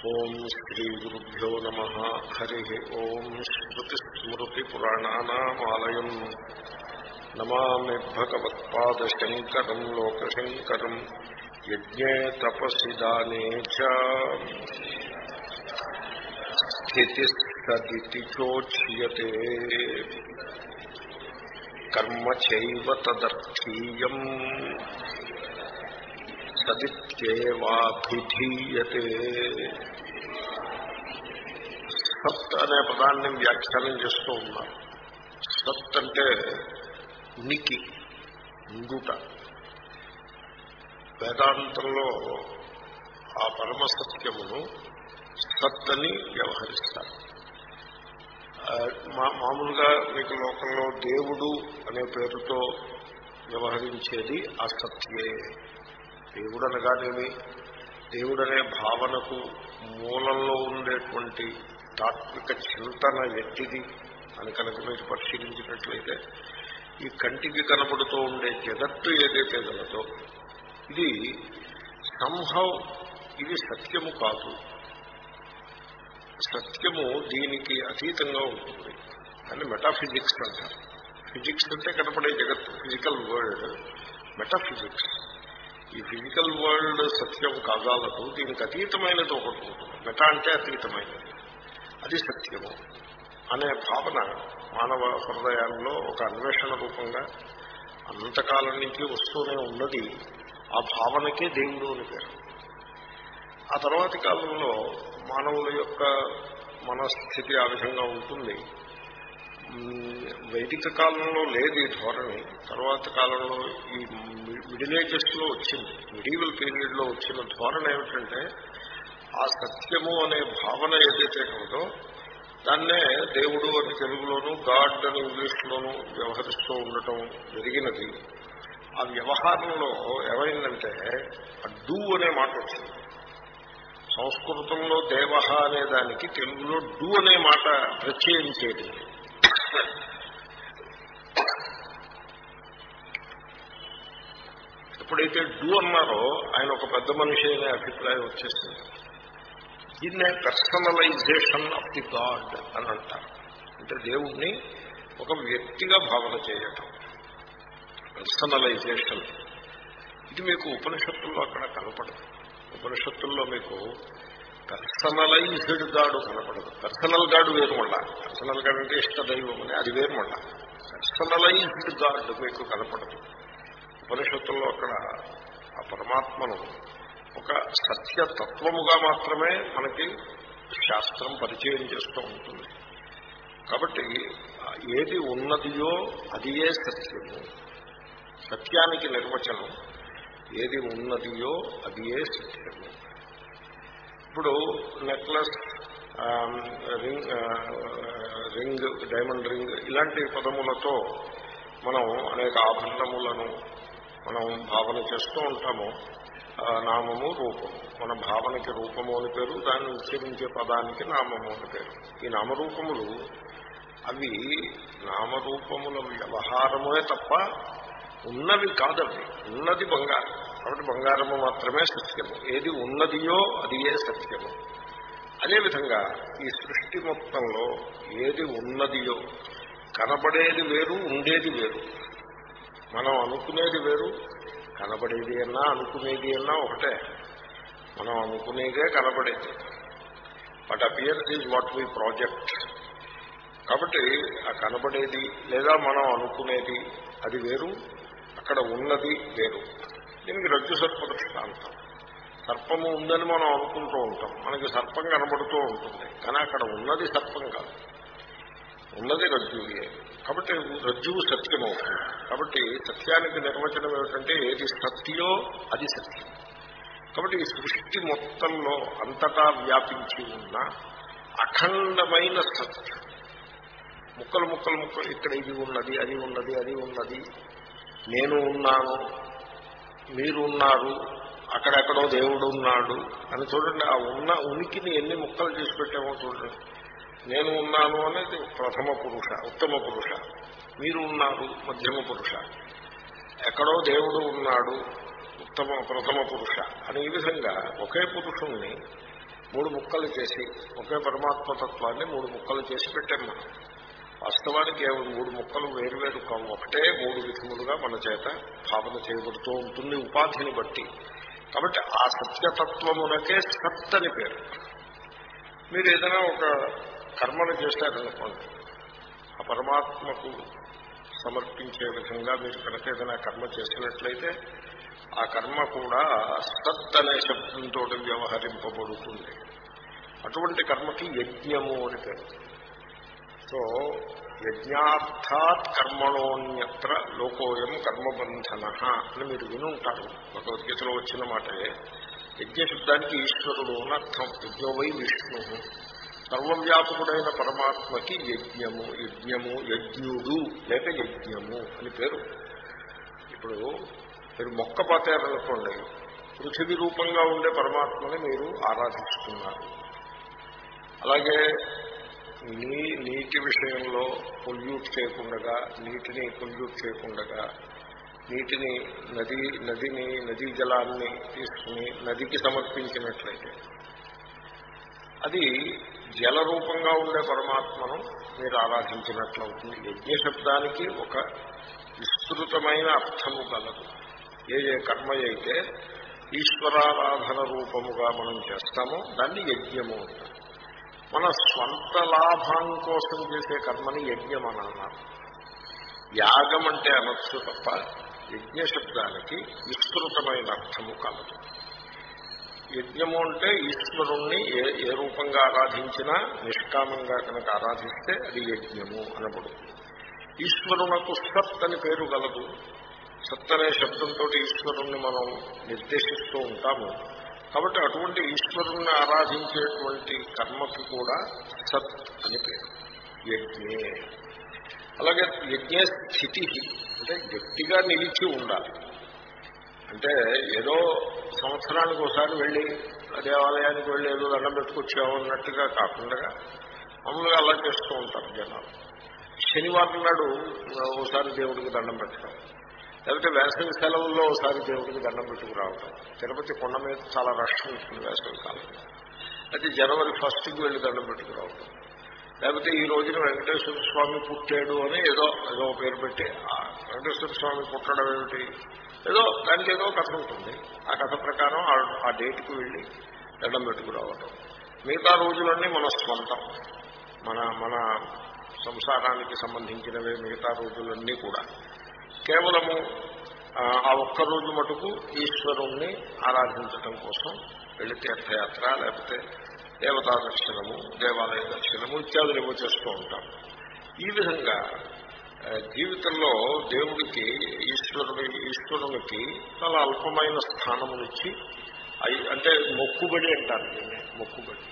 ఓం శ్రీ గురుభ్యో నమ హరి ఓం శ్రుతిస్మృతిపురాణానామాలయం నమామి భగవత్పాదశంకరం లోకశంకరం యజ్ఞే తపసి దానే చ స్థితిస్తదితి చోచ్యతే కర్మ చైవ తదర్థీయం సదిత్యేవాభిధీయతే సత్ అనే పదాన్ని వ్యాఖ్యానం చేస్తూ ఉన్నారు సత్ అంటే ఉనికి ఇంగుట. వేదాంతంలో ఆ పరమ సత్యమును సత్ అని వ్యవహరిస్తారు మామూలుగా మీకు లోకంలో దేవుడు అనే పేరుతో వ్యవహరించేది ఆ దేవుడు అనగానేమి దేవుడనే భావనకు మూలంలో ఉండేటువంటి యొక్క చింతన ఎట్టిది అని కనుక మీరు పరిశీలించినట్లయితే ఈ కంటికి కనబడుతూ ఉండే జగత్తు ఏదైతే గలదో ఇది సంభవ్ ఇది సత్యము కాదు. సత్యము దీనికి అతీతంగా ఉంటుంది. అని మెటాఫిజిక్స్ అంటారు. ఫిజిక్స్ అంటే కనపడే జగత్తు ఫిజికల్ వరల్డ్ మెటాఫిజిక్స్ ఈ ఫిజికల్ వరల్డ్ సత్యం కాదాలకు దీనికి అతీతమైనది ఒకటి ఉంటుంది. మెటా అంటే అతీతమైనది. అది సత్యము అనే భావన మానవ హృదయాల్లో ఒక అన్వేషణ రూపంగా అంతకాలం నుంచి వస్తూనే ఉన్నది. ఆ భావనకే దేవుడు అని పేరు. ఆ తర్వాతి కాలంలో మానవుల యొక్క మనస్థితి ఆ విధంగా ఉంటుంది. వైదిక కాలంలో లేదు ఈ ధోరణి. తర్వాత కాలంలో ఈ మిడిల్లో వచ్చింది. మిడివల్ పీరియడ్లో వచ్చిన ధోరణి ఏమిటంటే ఆ సత్యము అనే భావన ఏదైతే కలదో దాన్నే దేవుడు అని తెలుగులోను గాడ్ అని ఇంగ్లీష్లోను వ్యవహరిస్తూ ఉండటం జరిగినది. ఆ వ్యవహారంలో ఏమైందంటే అడ్డు అనే మాట వచ్చింది. సంస్కృతంలో దేవ అనే దానికి తెలుగులో డు అనే మాట ప్రత్యయించేది ఎప్పుడైతే డు అన్నారో ఆయన ఒక పెద్ద మనిషి అనే అభిప్రాయం వచ్చేసింది. దీన్నే పర్సనలైజేషన్ ఆఫ్ ది గాడ్ అని అంటారు. అంటే దేవుణ్ణి ఒక వ్యక్తిగా భావన చేయటం. పర్సనలైజేషన్ ఇది మీకు ఉపనిషత్తుల్లో అక్కడ కనపడదు. ఉపనిషత్తుల్లో మీకు పర్సనలైజ్డ్ గాడు కనపడదు. పర్సనల్ గాడు వేరు మళ్ళా. పర్సనల్ గాడు అంటే ఇష్టదైవం అని అది వేరు మళ్ళా. పర్సనలైజ్డ్ గాడ్ మీకు కనపడదు. ఉపనిషత్తుల్లో అక్కడ ఆ పరమాత్మను ఒక సత్యతత్వముగా మాత్రమే మనకి శాస్త్రం పరిచయం చేస్తూ ఉంటుంది. కాబట్టి ఏది ఉన్నదియో అదియే సత్యము. సత్యానికి నిర్వచనం ఏది ఉన్నదియో అదియే సత్యము. ఇప్పుడు necklace ring ring diamond ring ఇలాంటి పదములతో మనం అనేక ఆభరణములను మనం భావన చేస్తూ ఉంటాము. నామము రూపము. మన భావనకి రూపము అని పేరు దాన్ని ఉచ్చరించే పదానికి నామము అని పేరు. ఈ నామరూపములు అవి నామరూపముల వ్యవహారమే తప్ప ఉన్నవి కాదవి. ఉన్నది బంగారం. కాబట్టి బంగారము మాత్రమే సత్యము. ఏది ఉన్నదియో అది ఏ సత్యము అదేవిధంగా ఈ సృష్టి మొత్తంలో ఏది ఉన్నదియో కనబడేది వేరు ఉండేది వేరు. మనం అనుకునేది వేరు కనబడేది అన్నా అనుకునేది అన్నా ఒకటే. మనం అనుకునేదే కనబడేది. But appears is what we project కాబట్టి ఆ కనబడేది లేదా మనం అనుకునేది అది వేరు అక్కడ ఉన్నది వేరు. దీనికి రజ్జు సర్ప దృష్టాంతం సర్పము ఉందని మనం అనుకుంటూ ఉంటాం. మనకి సర్పం కనబడుతూ ఉంటుంది. కానీ అక్కడ ఉన్నది సర్పం కాదు. ఉన్నది రజ్జువే. కాబట్టి రజ్జువు సత్యం అవుతుంది కాబట్టి సత్యానికి నిర్వచనం ఏమిటంటే ఏది సత్యో అది సత్యం. కాబట్టి ఈ సృష్టి మొత్తంలో అంతటా వ్యాపించి ఉన్న అఖండమైన సత్యం. ముక్కలు ముక్కలు ముక్కలు ఇక్కడ ఇది ఉన్నది అది ఉన్నది అది ఉన్నది. నేను ఉన్నాను మీరున్నారు అక్కడెక్కడో దేవుడు ఉన్నాడు అని చూడండి. ఆ ఉన్న ఉనికిని ఎన్ని ముక్కలు చేసి పెట్టామో చూడండి. నేను ఉన్నాను అనేది ప్రథమ పురుష ఉత్తమ పురుష. మీరు ఉన్నారు మధ్యమ పురుష. ఎక్కడో దేవుడు ఉన్నాడు ఉత్తమ ప్రథమ పురుష. అని ఈ విధంగా ఒకే పురుషుణ్ణి మూడు ముక్కలు చేసి ఒకే పరమాత్మతత్వాన్ని మూడు ముక్కలు చేసి పెట్టాం మనం. వాస్తవానికి మూడు ముక్కలు వేరువేరు కావు. ఒకటే మూడు విధములుగా మన చేత భావన చేయబడుతూ ఉంటుంది ఉపాధిని బట్టి. కాబట్టి ఆ సత్యతత్వమునకే సత్ అని పేరు. మీరు ఏదైనా ఒక కర్మను చేశారనుకోండి ఆ పరమాత్మకు సమర్పించే విధంగా మీరు కనుక ఏదైనా కర్మ చేసినట్లయితే ఆ కర్మ కూడా సత్ అనే శబ్దంతో వ్యవహరింపబడుతుంది. అటువంటి కర్మకి యజ్ఞము అని పేరు. సో యజ్ఞార్థాత్ కర్మణోన్యత్ర లోకోయం కర్మబంధన అని మీరు వినుంటారు. భగవద్గీతలో వచ్చిన మాటే యజ్ఞ శబ్దానికి ఈశ్వరుడు అని అర్థం యజ్ఞోవై విష్ణు. సర్వవ్యాపకుడైన పరమాత్మకి యజ్ఞము యజ్ఞము యజ్ఞుడు లేక యజ్ఞము అని పేరు. ఇప్పుడు మీరు మొక్క పాతారనుకోండి పృథివీ రూపంగా ఉండే పరమాత్మని మీరు ఆరాధిస్తున్నారు అలాగే నీ నీటి విషయంలో పొల్యూట్ చేయకుండా నీటిని పొల్యూట్ చేయకుండా నీటిని నది నదిని నదీ జలాన్ని తీసుకుని నదికి సమర్పించినట్లయితే అది జల రూపంగా ఉండే పరమాత్మను మీరు ఆరాధించినట్లవుతుంది. యజ్ఞ శబ్దానికి ఒక విస్తృతమైన అర్థము కలదు. ఏ ఏ కర్మ అయితే ఈశ్వరారాధన రూపముగా మనం చేస్తామో దాన్ని యజ్ఞము అంటారు. మన స్వంత లాభం కోసం చేసే కర్మని యజ్ఞం అని అన్నారు. యాగం అంటే అనొచ్చు తప్ప యజ్ఞ శబ్దానికి విస్తృతమైన అర్థము కలదు. యజ్ఞము అంటే ఈశ్వరుణ్ణి ఏ ఏ రూపంగా ఆరాధించినా నిష్కామంగా కనుక ఆరాధిస్తే అది యజ్ఞము అనబడుతుంది ఈశ్వరునకు సత్ అని పేరు గలదు. సత్ అనే శబ్దంతో ఈశ్వరుణ్ణి మనం నిర్దేశిస్తూ ఉంటాము. కాబట్టి అటువంటి ఈశ్వరుణ్ణి ఆరాధించేటువంటి కర్మకి కూడా సత్ అని పేరు. యజ్ఞే. అలాగే యజ్ఞ స్థితి అంటే గట్టిగా నిలిచి ఉండాలి. అంటే ఏదో సంవత్సరానికి ఒకసారి వెళ్ళి దేవాలయానికి వెళ్ళి ఏదో దండం పెట్టుకొచ్చాము అన్నట్టుగా కాకుండా మామూలుగా అలా చేస్తూ ఉంటారు జనాలు. శనివారం నాడు ఒకసారి దేవుడికి దండం పెట్టడం. లేకపోతే వేసవి సెలవుల్లో ఒకసారి దేవుడికి దండం పెట్టుకు రావడం తిరుపతి కొండ మీద చాలా రష్ ఉంటుంది వేసవి కాలంలో. అయితే జనవరి ఫస్ట్కి వెళ్ళి దండం పెట్టుకు రావడం లేకపోతే ఈ రోజున వెంకటేశ్వర స్వామి పుట్టాడు అని ఏదో ఏదో పేరు పెట్టి ఆ వెంకటేశ్వర స్వామి పుట్టడం ఏమిటి? ఏదో దానికి ఏదో కథ ఉంటుంది. ఆ కథ ప్రకారం ఆ డేట్కి వెళ్ళి దండం పెట్టుకురావటం మిగతా రోజులన్నీ మన స్వంతం. మన మన సంసారానికి సంబంధించినవే మిగతా రోజులన్నీ కూడా. కేవలము ఆ ఒక్క రోజు మటుకు ఈశ్వరుణ్ణి ఆరాధించటం కోసం వెళ్ళి తీర్థయాత్ర లేకపోతే దేవతా దర్శనము దేవాలయ దర్శనము ఇత్యాదులు ఏవో చేస్తూ ఉంటాం. ఈ విధంగా జీవితంలో దేవుడికి ఈశ్వరుడి ఈశ్వరునికి చాలా అల్పమైన స్థానమునిచ్చి అంటే మొక్కుబడి అంటారు దీన్ని మొక్కుబడి.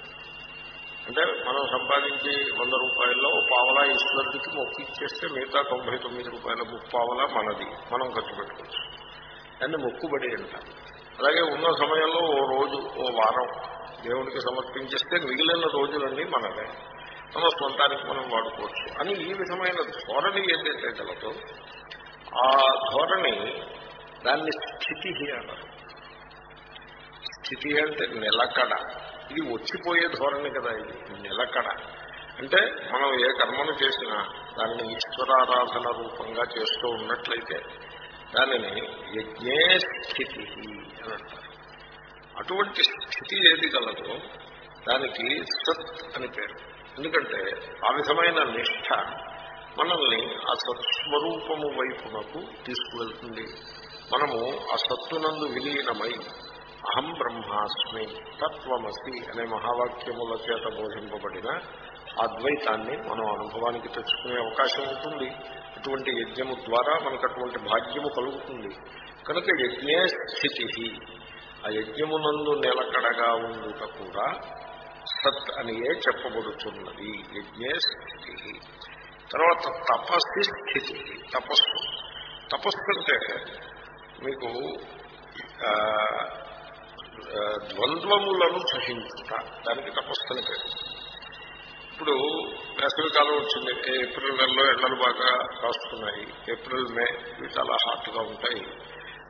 అంటే మనం సంపాదించి వంద రూపాయల్లో పావలా ఈశ్వరుడికి మొక్కు ఇచ్చేస్తే మిగతా తొంభై తొమ్మిది రూపాయల ముప్పావలా మనది. మనం ఖర్చు పెట్టుకోవచ్చు. దాన్ని మొక్కుబడి అంటారు. అలాగే ఉన్న సమయంలో ఓ రోజు ఓ వారం దేవుడికి సమర్పించేస్తే మిగిలిన రోజులన్నీ మనదే మన స్వంతానికి మనం వాడుకోవచ్చు అని ఈ విధమైన ధోరణి ఏదైతే గలదో ఆ ధోరణి దాన్ని స్థితి అన్నారు. స్థితి అంటే నిలకడ. ఇది వచ్చిపోయే ధోరణి కదా ఇది నిలకడ. అంటే మనం ఏ కర్మను చేసినా దానిని ఈశ్వరారాధన రూపంగా చేస్తూ ఉన్నట్లయితే దానిని యజ్ఞే స్థితి అని అంటారు. అటువంటి స్థితి ఏది కలదో దానికి సత్ అని పేరు. ఎందుకంటే ఆ విధమైన నిష్ఠ మనల్ని ఆ సత్స్వరూపము వైపునకు తీసుకువెళ్తుంది. మనము ఆ సత్తునందు విలీనమై అహం బ్రహ్మాస్మి తత్వమసి అనే మహావాక్యముల చేత బోధింపబడిన అద్వైతాన్ని మనం అనుభవానికి తెచ్చుకునే అవకాశం ఉంటుంది. అటువంటి యజ్ఞము ద్వారా మనకు అటువంటి భాగ్యము కలుగుతుంది. కనుక యజ్ఞే స్థితి ఆ యజ్ఞమునందు నిలకడగా ఉండుట కూడా సత్ అనియే చెప్పబడుతున్నది. యజ్ఞే స్థితి. తర్వాత తపస్సు స్థితి. తపస్సు. తపస్సు అంటే మీకు ద్వంద్వములను సహించుట దానికి తపస్సుని పేరు. ఇప్పుడు వేసవి కాలం వచ్చింది. ఏప్రిల్ నెలలో ఎండలు బాగా కాస్తున్నాయి. ఏప్రిల్ మే ఇవి చాలా హాట్గా ఉంటాయి.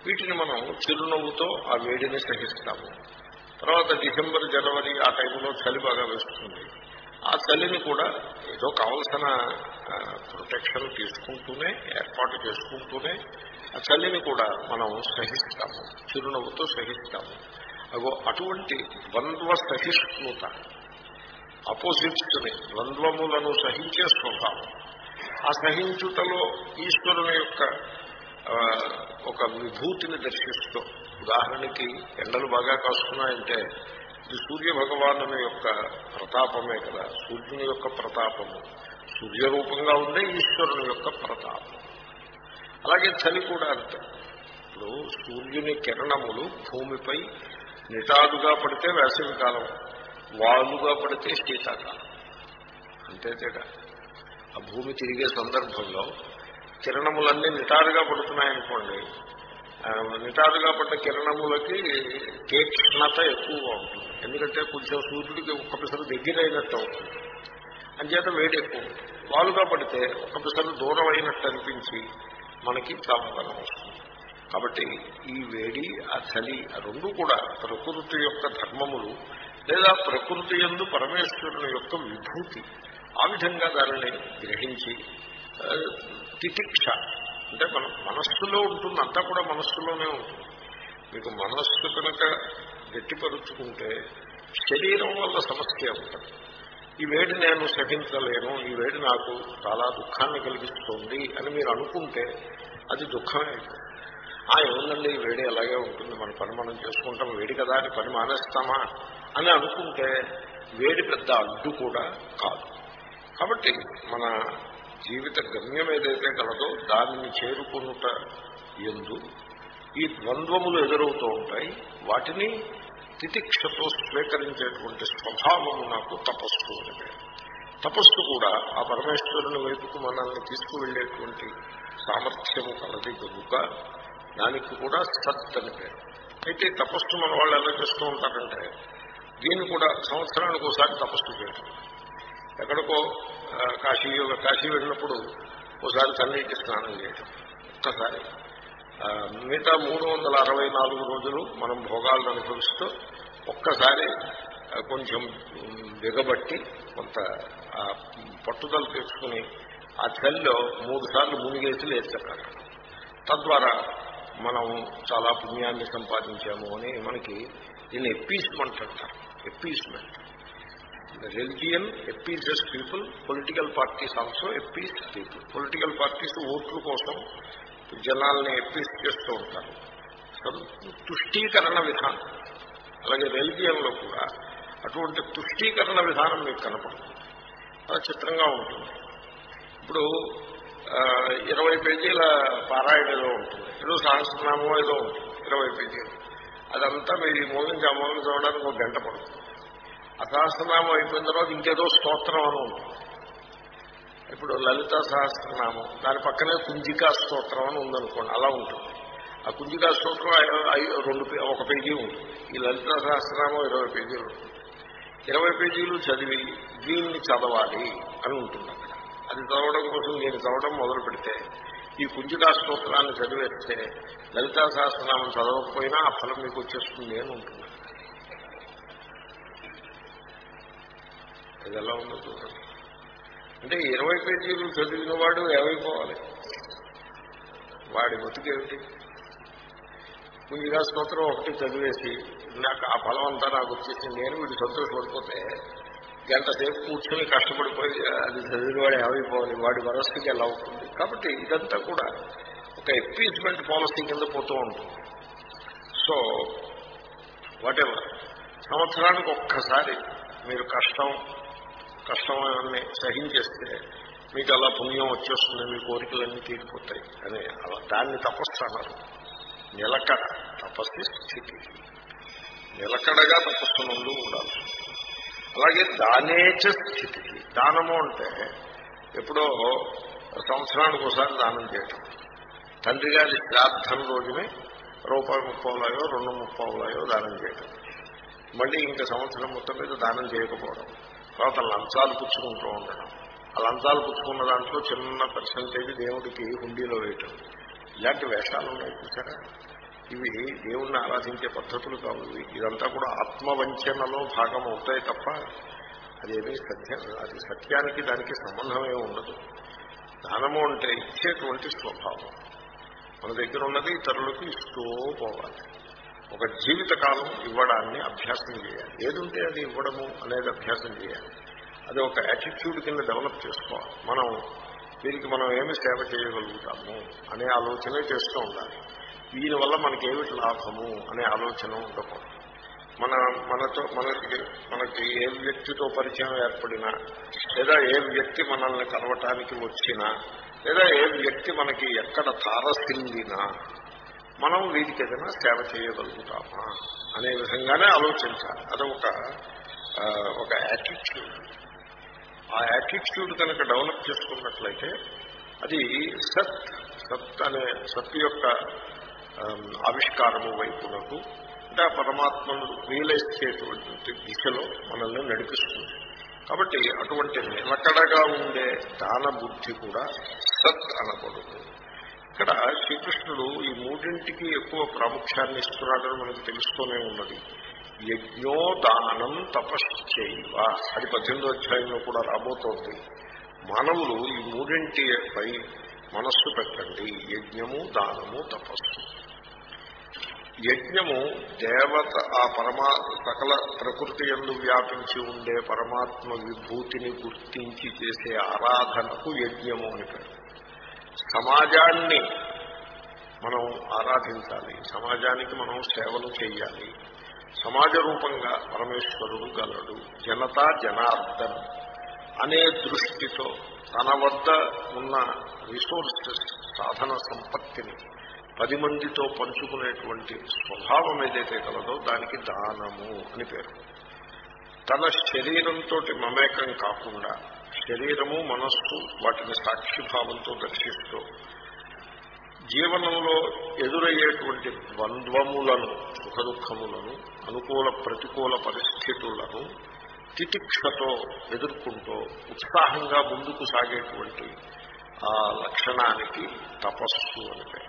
వీటిని మనం చిరునవ్వుతో ఆ వేడిని సహిస్తాము. తర్వాత డిసెంబర్ జనవరి ఆ టైంలో చలి బాగా వేస్తుంది. ఆ చలిని కూడా ఏదో కావలసిన ప్రొటెక్షన్ తీసుకుంటూనే ఏర్పాటు చేసుకుంటూనే ఆ చలిని కూడా మనం సహిస్తాము చిరునవ్వుతో సహిస్తాము. అగో అటువంటి ద్వంద్వ సహిష్ణుత అపోజిట్స్ని ద్వంద్వములను సహించే స్వభావం. ఆ సహించుటలో ఈశ్వరుని యొక్క ఒక విభూతిని దర్శిస్తూ ఉదాహరణకి ఎండలు బాగా కాస్తున్నాయంటే ఇది సూర్య భగవాను యొక్క ప్రతాపమే కదా. సూర్యుని యొక్క ప్రతాపము. సూర్యరూపంగా ఉండే ఈశ్వరుని యొక్క ప్రతాపం. అలాగే చలి కూడా అంతే. ఇప్పుడు సూర్యుని కిరణములు భూమిపై నిటాదుగా పడితే వేసవికాలం వాలుగా పడితే శీతాకాలం. అంతే తేడా. ఆ భూమి తిరిగే సందర్భంలో కిరణములన్నీ నిటారుగా పడుతున్నాయనుకోండి నిటారుగా పడ్డ కిరణములకి తీక్షణత ఎక్కువగా ఉంటుంది. ఎందుకంటే కొంచెం సూర్యుడికి ఒక్క పిసరు దగ్గరైనట్టు అవుతుంది. అంచేత వేడి ఎక్కువ వాలుగా పడితే ఒక్క పిసరు దూరం అయినట్టు అనిపించి మనకి ప్రాముఖ్యం వస్తుంది కాబట్టి ఈ వేడి ఆ చలి ఆ రెండు కూడా ప్రకృతి యొక్క ధర్మములు లేదా ప్రకృతి ఎందు పరమేశ్వరుని యొక్క విభూతి ఆ విధంగా దానిని గ్రహించి తితిక్ష అంటే మన మనస్సులో ఉంటుంది అంతా కూడా మనస్సులోనే ఉంటుంది. మీకు మనస్సు కనుక గట్టిపరుచుకుంటే శరీరం వల్ల సమస్య ఉంటుంది. ఈ వేడి నేను సహించలేను ఈ వేడి నాకు చాలా దుఃఖాన్ని కలిగిస్తుంది అని మీరు అనుకుంటే అది దుఃఖమే. ఆ ఏముందండి ఈ వేడి అలాగే ఉంటుంది మన పని మనం చేసుకుంటాం వేడి కదా అని పని మానేస్తామా అని అనుకుంటే వేడి పెద్ద అడ్డు కూడా కాదు. కాబట్టి మన జీవిత గమ్యం ఏదైతే కలదో దానిని చేరుకునుట ఎందు ఈ ద్వంద్వములు ఎదురవుతూ ఉంటాయి. వాటిని తితిక్షతో స్వీకరించేటువంటి స్వభావము నాకు తపస్సు అని తపస్సు కూడా ఆ పరమేశ్వరుని వైపుకు మనల్ని తీసుకువెళ్ళేటువంటి సామర్థ్యము కలది కనుక దానికి కూడా సత్ అని పేరు. అయితే తపస్సు మన వాళ్ళు ఎలా చేస్తూ ఉంటారంటే దీన్ని కూడా సంవత్సరానికి ఒకసారి తపస్సు చేయటం ఎక్కడికో కాశీ కాశీ వెళ్ళినప్పుడు ఒకసారి తండ్రికి స్నానం చేయటం. ఒక్కసారి. మిగతా మూడు వందల అరవై నాలుగు రోజులు మనం భోగాలను అనుభవిస్తూ ఒక్కసారి కొంచెం దిగబట్టి కొంత పట్టుదల తెచ్చుకుని ఆ చలిలో మూడు సార్లు మునిగేసి లేచారు తద్వారా మనం చాలా పుణ్యాన్ని సంపాదించాము అని మనకి దీన్ని ఎప్పీస్మెంట్ అంటారు. Appeasement religion appeases people political parties also appease people political parties ఓట్ల కోసం జనాల్ని ఎప్పీస్ చేస్తూ ఉంటారు. తుష్టీకరణ విధానం. అలాగే రెలిజియన్లో కూడా అటువంటి తుష్టీకరణ విధానం మీకు కనపడుతుంది. చాలా చిత్రంగా ఉంటుంది. ఇప్పుడు ఇరవై పేజీల పారాయణ ఏదో ఉంటుంది. ఏదో సహస్రనామం ఏదో ఉంటుంది. ఇరవై పేజీలు. అదంతా మీరు ఈ మూలం నుంచి ఆ మూలం చూడడానికి ఒక గంట పడుతుంది. ఆ సహస్రనామం అయిపోయిన తర్వాత ఇంకేదో స్తోత్రం అని ఉంటుంది. ఇప్పుడు లలిత సహస్రనామం దాని పక్కనే కుంజికా స్తోత్రం అని ఉందనుకోండి అలా ఉంటుంది. ఆ కుంజికా స్తోత్రం ఐ- రెండు పే- ఒక పేజీ ఉంటుంది. ఈ లలిత సహస్రనామం ఇరవై పేజీలు ఉంటుంది. ఇరవై పేజీలు చదివి దీన్ని చదవాలి అని ఉంటుంది అక్కడ. అది చదవడం కోసం నేను చదవడం మొదలు పెడితే ఈ కుంజికా స్తోత్రాన్ని చదివేస్తే లలితా సహస్రనామం చదవకపోయినా ఆ ఫలం మీకు వచ్చేస్తుంది అని ఉంటుంది. ఇది ఎలా ఉందో చూడండి. అంటే ఇరవై పేజీలు చదివిన వాడు ఏమైపోవాలి? వాడి బతుకేమిటి? పూజగా స్తోత్రం ఒకటి చదివేసి నాకు ఆ ఫలం అంతా నాకు వచ్చేసి నేను వీడు సంతోషపడిపోతే గంట సేపు కూర్చొని కష్టపడిపోయి అది చదివిన వాడు ఏమైపోవాలి? వాడి వరస్థికి ఎలా అవుతుంది కాబట్టి ఇదంతా కూడా ఒక ఎప్పీస్మెంట్ పాలసీ కింద పోతూ ఉంటుంది. సో వాటెవర్ సంవత్సరానికి ఒక్కసారి మీరు కష్టం కష్టమని సహించేస్తే మీకు అలా పుణ్యం వచ్చేస్తుంది మీ కోరికలన్నీ తీరిపోతాయి. అని అలా దాన్ని తపస్సు అన్నారు. నిలకడ తపస్సు స్థితి. నిలకడగా తపస్సు నుండి ఉండాలి. అలాగే దానేచ స్థితి. దానము అంటే ఎప్పుడో సంవత్సరానికి ఒకసారి దానం చేయటం. తండ్రి గారి శ్రాద్ధం రోజునే రూపాయి ముప్పావులాయో రెండు ముప్పావులాయో దానం చేయటం. మళ్ళీ ఇంకా సంవత్సరం మొత్తం మీద దానం చేయకపోవడం. తర్వాత లంచాలు పుచ్చుకుంటూ ఉండడం. ఆ లంచాలు పుచ్చుకున్న దాంట్లో చిన్న పర్సంటేజ్ దేవుడికి హుండీలో వేయటం. ఇలాంటి వేషాలు ఉన్నాయి చూసారా? ఇవి దేవుణ్ణి ఆరాధించే పద్ధతులు కావు ఇవి. ఇదంతా కూడా ఆత్మవంచనలో భాగం అవుతాయి తప్ప అదేమీ సత్యం అది సత్యానికి దానికి సంబంధమే ఉండదు. దానము అంటే ఇచ్చేటువంటి స్వభావం. మన దగ్గర ఉన్నది ఇతరులకు ఇస్తూ పోవాలి. ఒక జీవితకాలం ఇవ్వడాన్ని అభ్యాసం చేయాలి. ఏదుంటే అది ఇవ్వడము అనేది అభ్యాసం చేయాలి. అది ఒక యాటిట్యూడ్ కింద డెవలప్ చేసుకోవాలి. మనం దీనికి మనం ఏమి సేవ చేయగలుగుతాము అనే ఆలోచనే చేస్తూ ఉండాలి. దీనివల్ల మనకి ఏమిటి లాభము అనే ఆలోచన ఉండకూడదు. మన మనతో మనకి మనకి ఏ వ్యక్తితో పరిచయం ఏర్పడినా లేదా ఏ వ్యక్తి మనల్ని కలవటానికి వచ్చినా లేదా ఏ వ్యక్తి మనకి ఎక్కడ తారసిల్లినా మనం వీరికి ఏదైనా సేవ చేయగలుగుతామా అనే విధంగానే ఆలోచించాలి. అదొక ఒక ఒక యాటిట్యూడ్ ఆ యాటిట్యూడ్ కనుక డెవలప్ చేసుకున్నట్లయితే అది సత్ సత్ అనే సత్ యొక్క ఆవిష్కారము వైపునకు అంటే ఆ పరమాత్మను రియలైజ్ చేసేటువంటి దిశలో మనల్ని నడిపిస్తుంది. కాబట్టి అటువంటి నిలకడగా ఉండే దాన బుద్ధి కూడా సత్ అనబడుతుంది. ఇక్కడ శ్రీకృష్ణుడు ఈ మూడింటికి ఎక్కువ ప్రాముఖ్యాన్ని ఇస్తున్నాడని మనకు తెలుస్తూనే ఉన్నది. యజ్ఞోదానం తపశ్చైవ. అది పద్దెనిమిదో అధ్యాయంలో కూడా రాబోతోంది. మానవులు ఈ మూడింటిపై మనస్సు పెట్టండి. యజ్ఞము దానము తపస్సు. యజ్ఞము దేవత ఆ పరమా సకల ప్రకృతి ఎందు వ్యాపించి ఉండే పరమాత్మ విభూతిని గుర్తించి చేసే ఆరాధనకు యజ్ఞము అని పేరు. సమాజాన్ని మనం ఆరాధించాలి. సమాజానికి మనం సేవలు చేయాలి. సమాజ రూపంగా పరమేశ్వరుడు గలడు. జనతా జనార్దన్ అనే దృష్టితో తన వద్ద ఉన్న రిసోర్సెస్ సాధన సంపత్తిని పది మందితో పంచుకునేటువంటి స్వభావం ఏదైతే కలదో దానికి దానము అని పేరు. తన శరీరంతో మమేకం కాకుండా శరీరము మనస్సు వాటిని సాక్షిభావంతో దర్శిస్తూ జీవనంలో ఎదురయ్యేటువంటి ద్వంద్వములను సుఖదుఖములను అనుకూల ప్రతికూల పరిస్థితులను తితిక్షతో ఎదుర్కొంటూ ఉత్సాహంగా ముందుకు సాగేటువంటి ఆ లక్షణానికి తపస్సు అంటే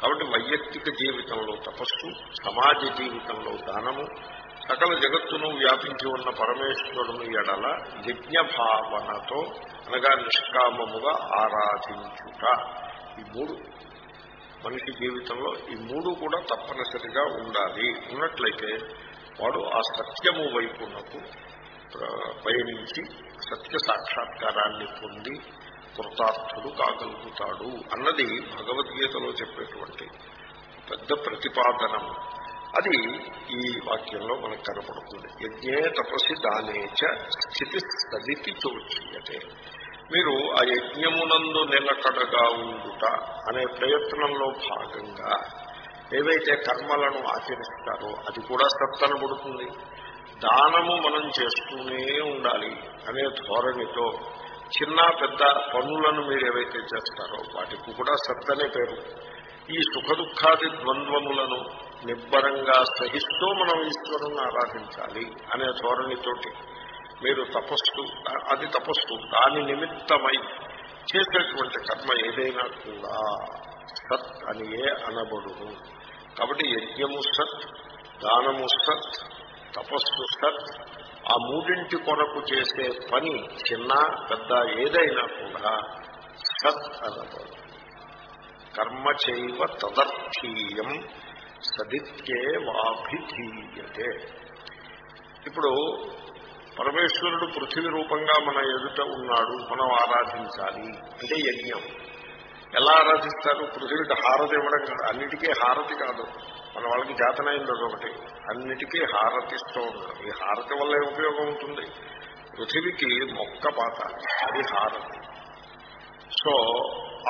కాబట్టి వైయక్తిక జీవితంలో తపస్సు సమాజ జీవితంలో దానము సకల జగత్తును వ్యాపించి ఉన్న పరమేశ్వరుని ఎడల యజ్ఞభావనతో అనగా నిష్కామముగా ఆరాధించుట. ఈ మూడు మనిషి జీవితంలో ఈ మూడు కూడా తప్పనిసరిగా ఉండాలి. ఉన్నట్లయితే వాడు ఆ సత్యము వైపునకు పయనించి సత్య సాక్షాత్కారాన్ని పొంది కృతార్థుడు కాగలుగుతాడు. అన్నది భగవద్గీతలో చెప్పేటువంటి పెద్ద ప్రతిపాదనము. అది ఈ వాక్యంలో మనకు కనపడుతుంది. యజ్ఞే తపసి దానేచ స్థితి సదితి చోచ్యతే మీరు ఆ యజ్ఞమునందు నిలకడగా ఉండుట అనే ప్రయత్నంలో భాగంగా ఏవైతే కర్మలను ఆచరిస్తారో అది కూడా సత్తనబడుతుంది దానము మనం చేస్తూనే ఉండాలి అనే ధోరణితో చిన్న పెద్ద పనులను మీరు ఏవైతే చేస్తారో వాటికి కూడా సత్తనే పేరు. ఈ సుఖ దుఃఖాది ద్వంద్వములను నిబ్బరంగా సహిస్తూ మనం ఈశ్వరుని ఆరాధించాలి అనే ధోరణితోటి మీరు తపస్సు అది తపస్సు దాని నిమిత్తమై చేసేటువంటి కర్మ ఏదైనా కూడా సత్ అని ఏ అనబడును కాబట్టి యజ్ఞము సత్ దానము సత్ తపస్సు సత్ ఆ మూడింటి కొరకు చేసే పని చిన్న పెద్ద ఏదైనా కూడా సత్ అనబడు. కర్మ చేయవ తదర్థీయం. సదిత్యే వాభిధీయతే ఇప్పుడు పరమేశ్వరుడు పృథివీ రూపంగా మన ఎదుట ఉన్నాడు మనం ఆరాధించాలి. అంటే యజ్ఞం. ఎలా ఆరాధిస్తారు? పృథివీకి హారతి ఇవ్వడం కాదు. అన్నిటికీ హారతి కాదు. మన వాళ్ళకి జాతనైంది ఒకటి అన్నిటికీ హారతిస్తూ ఉండడం ఈ హారతి వల్ల ఏ ఉపయోగం ఉంటుంది? పృథివీకి మొక్క పాత. అది హారతి. సో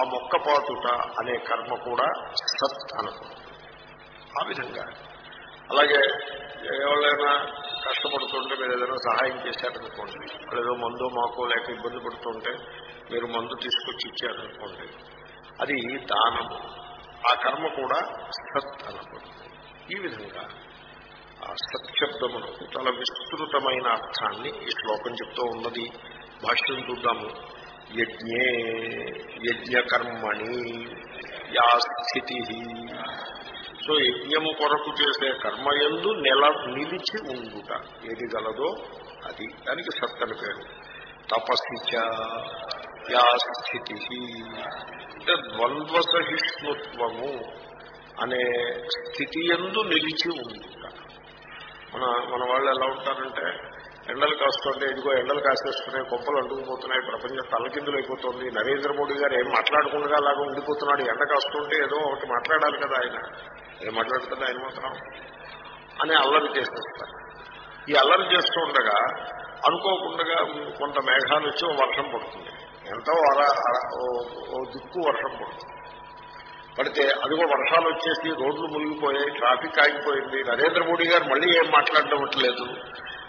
ఆ మొక్క పాతుట అనే కర్మ కూడా సత్ అనుకుంటుంది ఆ విధంగా. అలాగే ఎవరైనా కష్టపడుతుంటే మీరు ఏదైనా సహాయం చేశారనుకోండి ఇక్కడ ఏదో మందు మాకో లేక ఇబ్బంది పడుతుంటే మీరు మందు తీసుకొచ్చి ఇచ్చారనుకోండి అది దానము. ఆ కర్మ కూడా సత్ అనబడుతుంది ఈ విధంగా ఆ సత్శబ్దమునకు చాలా విస్తృతమైన అర్థాన్ని ఈ శ్లోకం చెప్తూ ఉన్నది. భాష్యం చూద్దాము. యజ్ఞే యజ్ఞకర్మణి యా స్థితి సో యజ్ఞము కొరకు చేసే కర్మయందు నెల నిలిచి ఉండుట. ఏది గలదో అది. దానికి సత్ అని పేరు. తపస్సిచ యా స్థితి అంటే ద్వంద్వసహిష్ణుత్వము అనే స్థితి ఎందు నిలిచి ఉండుట. మన మన వాళ్ళు ఎలా ఉంటారంటే ఎండలు కాస్తుంటే ఇదిగో ఎండలు కాసేస్తున్నాయి కుప్పలు అంటుకుపోతున్నాయి ప్రపంచం తలకిందులు అయిపోతుంది. నరేంద్ర మోడీ గారు ఏం మాట్లాడకుండా అలాగా ఉండిపోతున్నాడు. ఎండ కాస్తుంటే ఏదో ఒకటి మాట్లాడాలి కదా ఆయన. ఏం మాట్లాడుతుంది ఆయన మాత్రం అని అల్లరి చేసేస్తారు ఈ అల్లరి చేస్తూ ఉండగా అనుకోకుండా కొంత మేఘాలు వచ్చి వర్షం పడుతుంది. ఎంతో అర ఓ- దిక్కు వర్షం పడుతుంది. పడితే అదిగో వర్షాలు వచ్చేసి రోడ్లు మునిగిపోయాయి ట్రాఫిక్ ఆగిపోయింది. నరేంద్ర మోడీ గారు మళ్ళీ ఏం మాట్లాడటం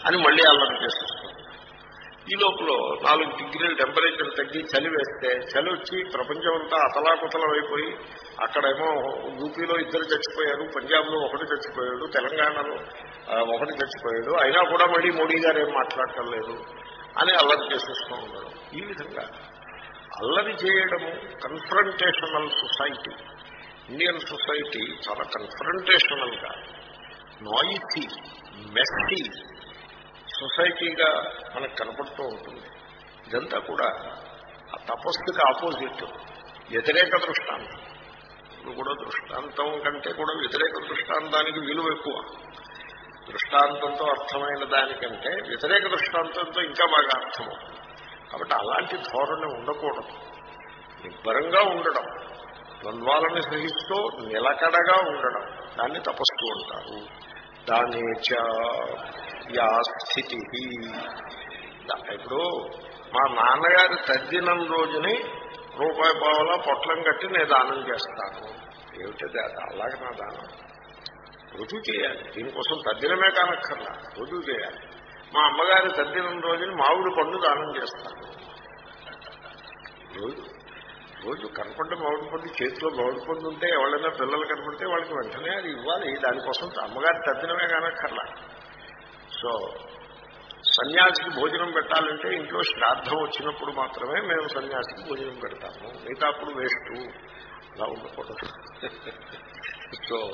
అని మళ్ళీ అల్లరి చేస్తారు. ఈ లోపల నాలుగు డిగ్రీల టెంపరేచర్ తగ్గి చలి వేస్తే చలి వచ్చి ప్రపంచం అంతా అతలాకుతలం అయిపోయి అక్కడేమో యూపీలో ఇద్దరు చచ్చిపోయారు పంజాబ్లో ఒకటి చచ్చిపోయాడు తెలంగాణలో ఒకటి చచ్చిపోయాడు. అయినా కూడా మళ్ళీ మోడీ గారు ఏం మాట్లాడటం లేదు అని అల్లరి చేసేస్తూ ఉన్నారు. ఈ విధంగా అల్లరి చేయడము కన్ఫరంటేషనల్ సొసైటీ ఇండియన్ సొసైటీ చాలా కన్ఫ్రంటేషనల్గా నాయిసీ మెస్సీ సొసైటీగా మనకు కనపడుతూ ఉంటుంది. ఇదంతా కూడా ఆ తపస్సుకి ఆపోజిట్. వ్యతిరేక దృష్టాంతం. ఇప్పుడు కూడా దృష్టాంతం కంటే కూడా వ్యతిరేక దృష్టాంతానికి విలువ ఎక్కువ. దృష్టాంతంతో అర్థమైన దానికంటే వ్యతిరేక దృష్టాంతంతో ఇంకా బాగా అర్థమవుతుంది కాబట్టి అలాంటి ధోరణి ఉండకూడదు. నిబ్బరంగా ఉండడం ద్వంద్వాలను సహిస్తూ నిలకడగా ఉండడం దాన్ని తపస్సు అంటారు. దాని చ యా స్థితి ఇప్పుడు మా నాన్నగారి తద్దినం రోజుని రూపాయి పావులా పొట్లం కట్టి నేను దానం చేస్తాను. ఏమిటది అది? అలాగే నా దానం. రుజువు చేయాలి. దీనికోసం తద్దినమే కానక్కర్లా. రుజువు చేయాలి. మా అమ్మగారి తద్దినం రోజుని మామిడి పండు దానం చేస్తాను రోజు రోజు కనపడ్డ మామిడి పండు చేతిలో మామిడి పండు ఉంటే ఎవరైనా పిల్లలు కనపడితే వాళ్ళకి వెంటనే అది ఇవ్వాలి. దానికోసం అమ్మగారి తద్దినమే కానక్కర్లా. సో సన్యాసికి భోజనం పెట్టాలంటే ఇంట్లో శ్రాద్ధం వచ్చినప్పుడు మాత్రమే మేము సన్యాసికి భోజనం పెడతాము. మిగతా అప్పుడు వేస్ట్. అలా ఉండకూడదు. సో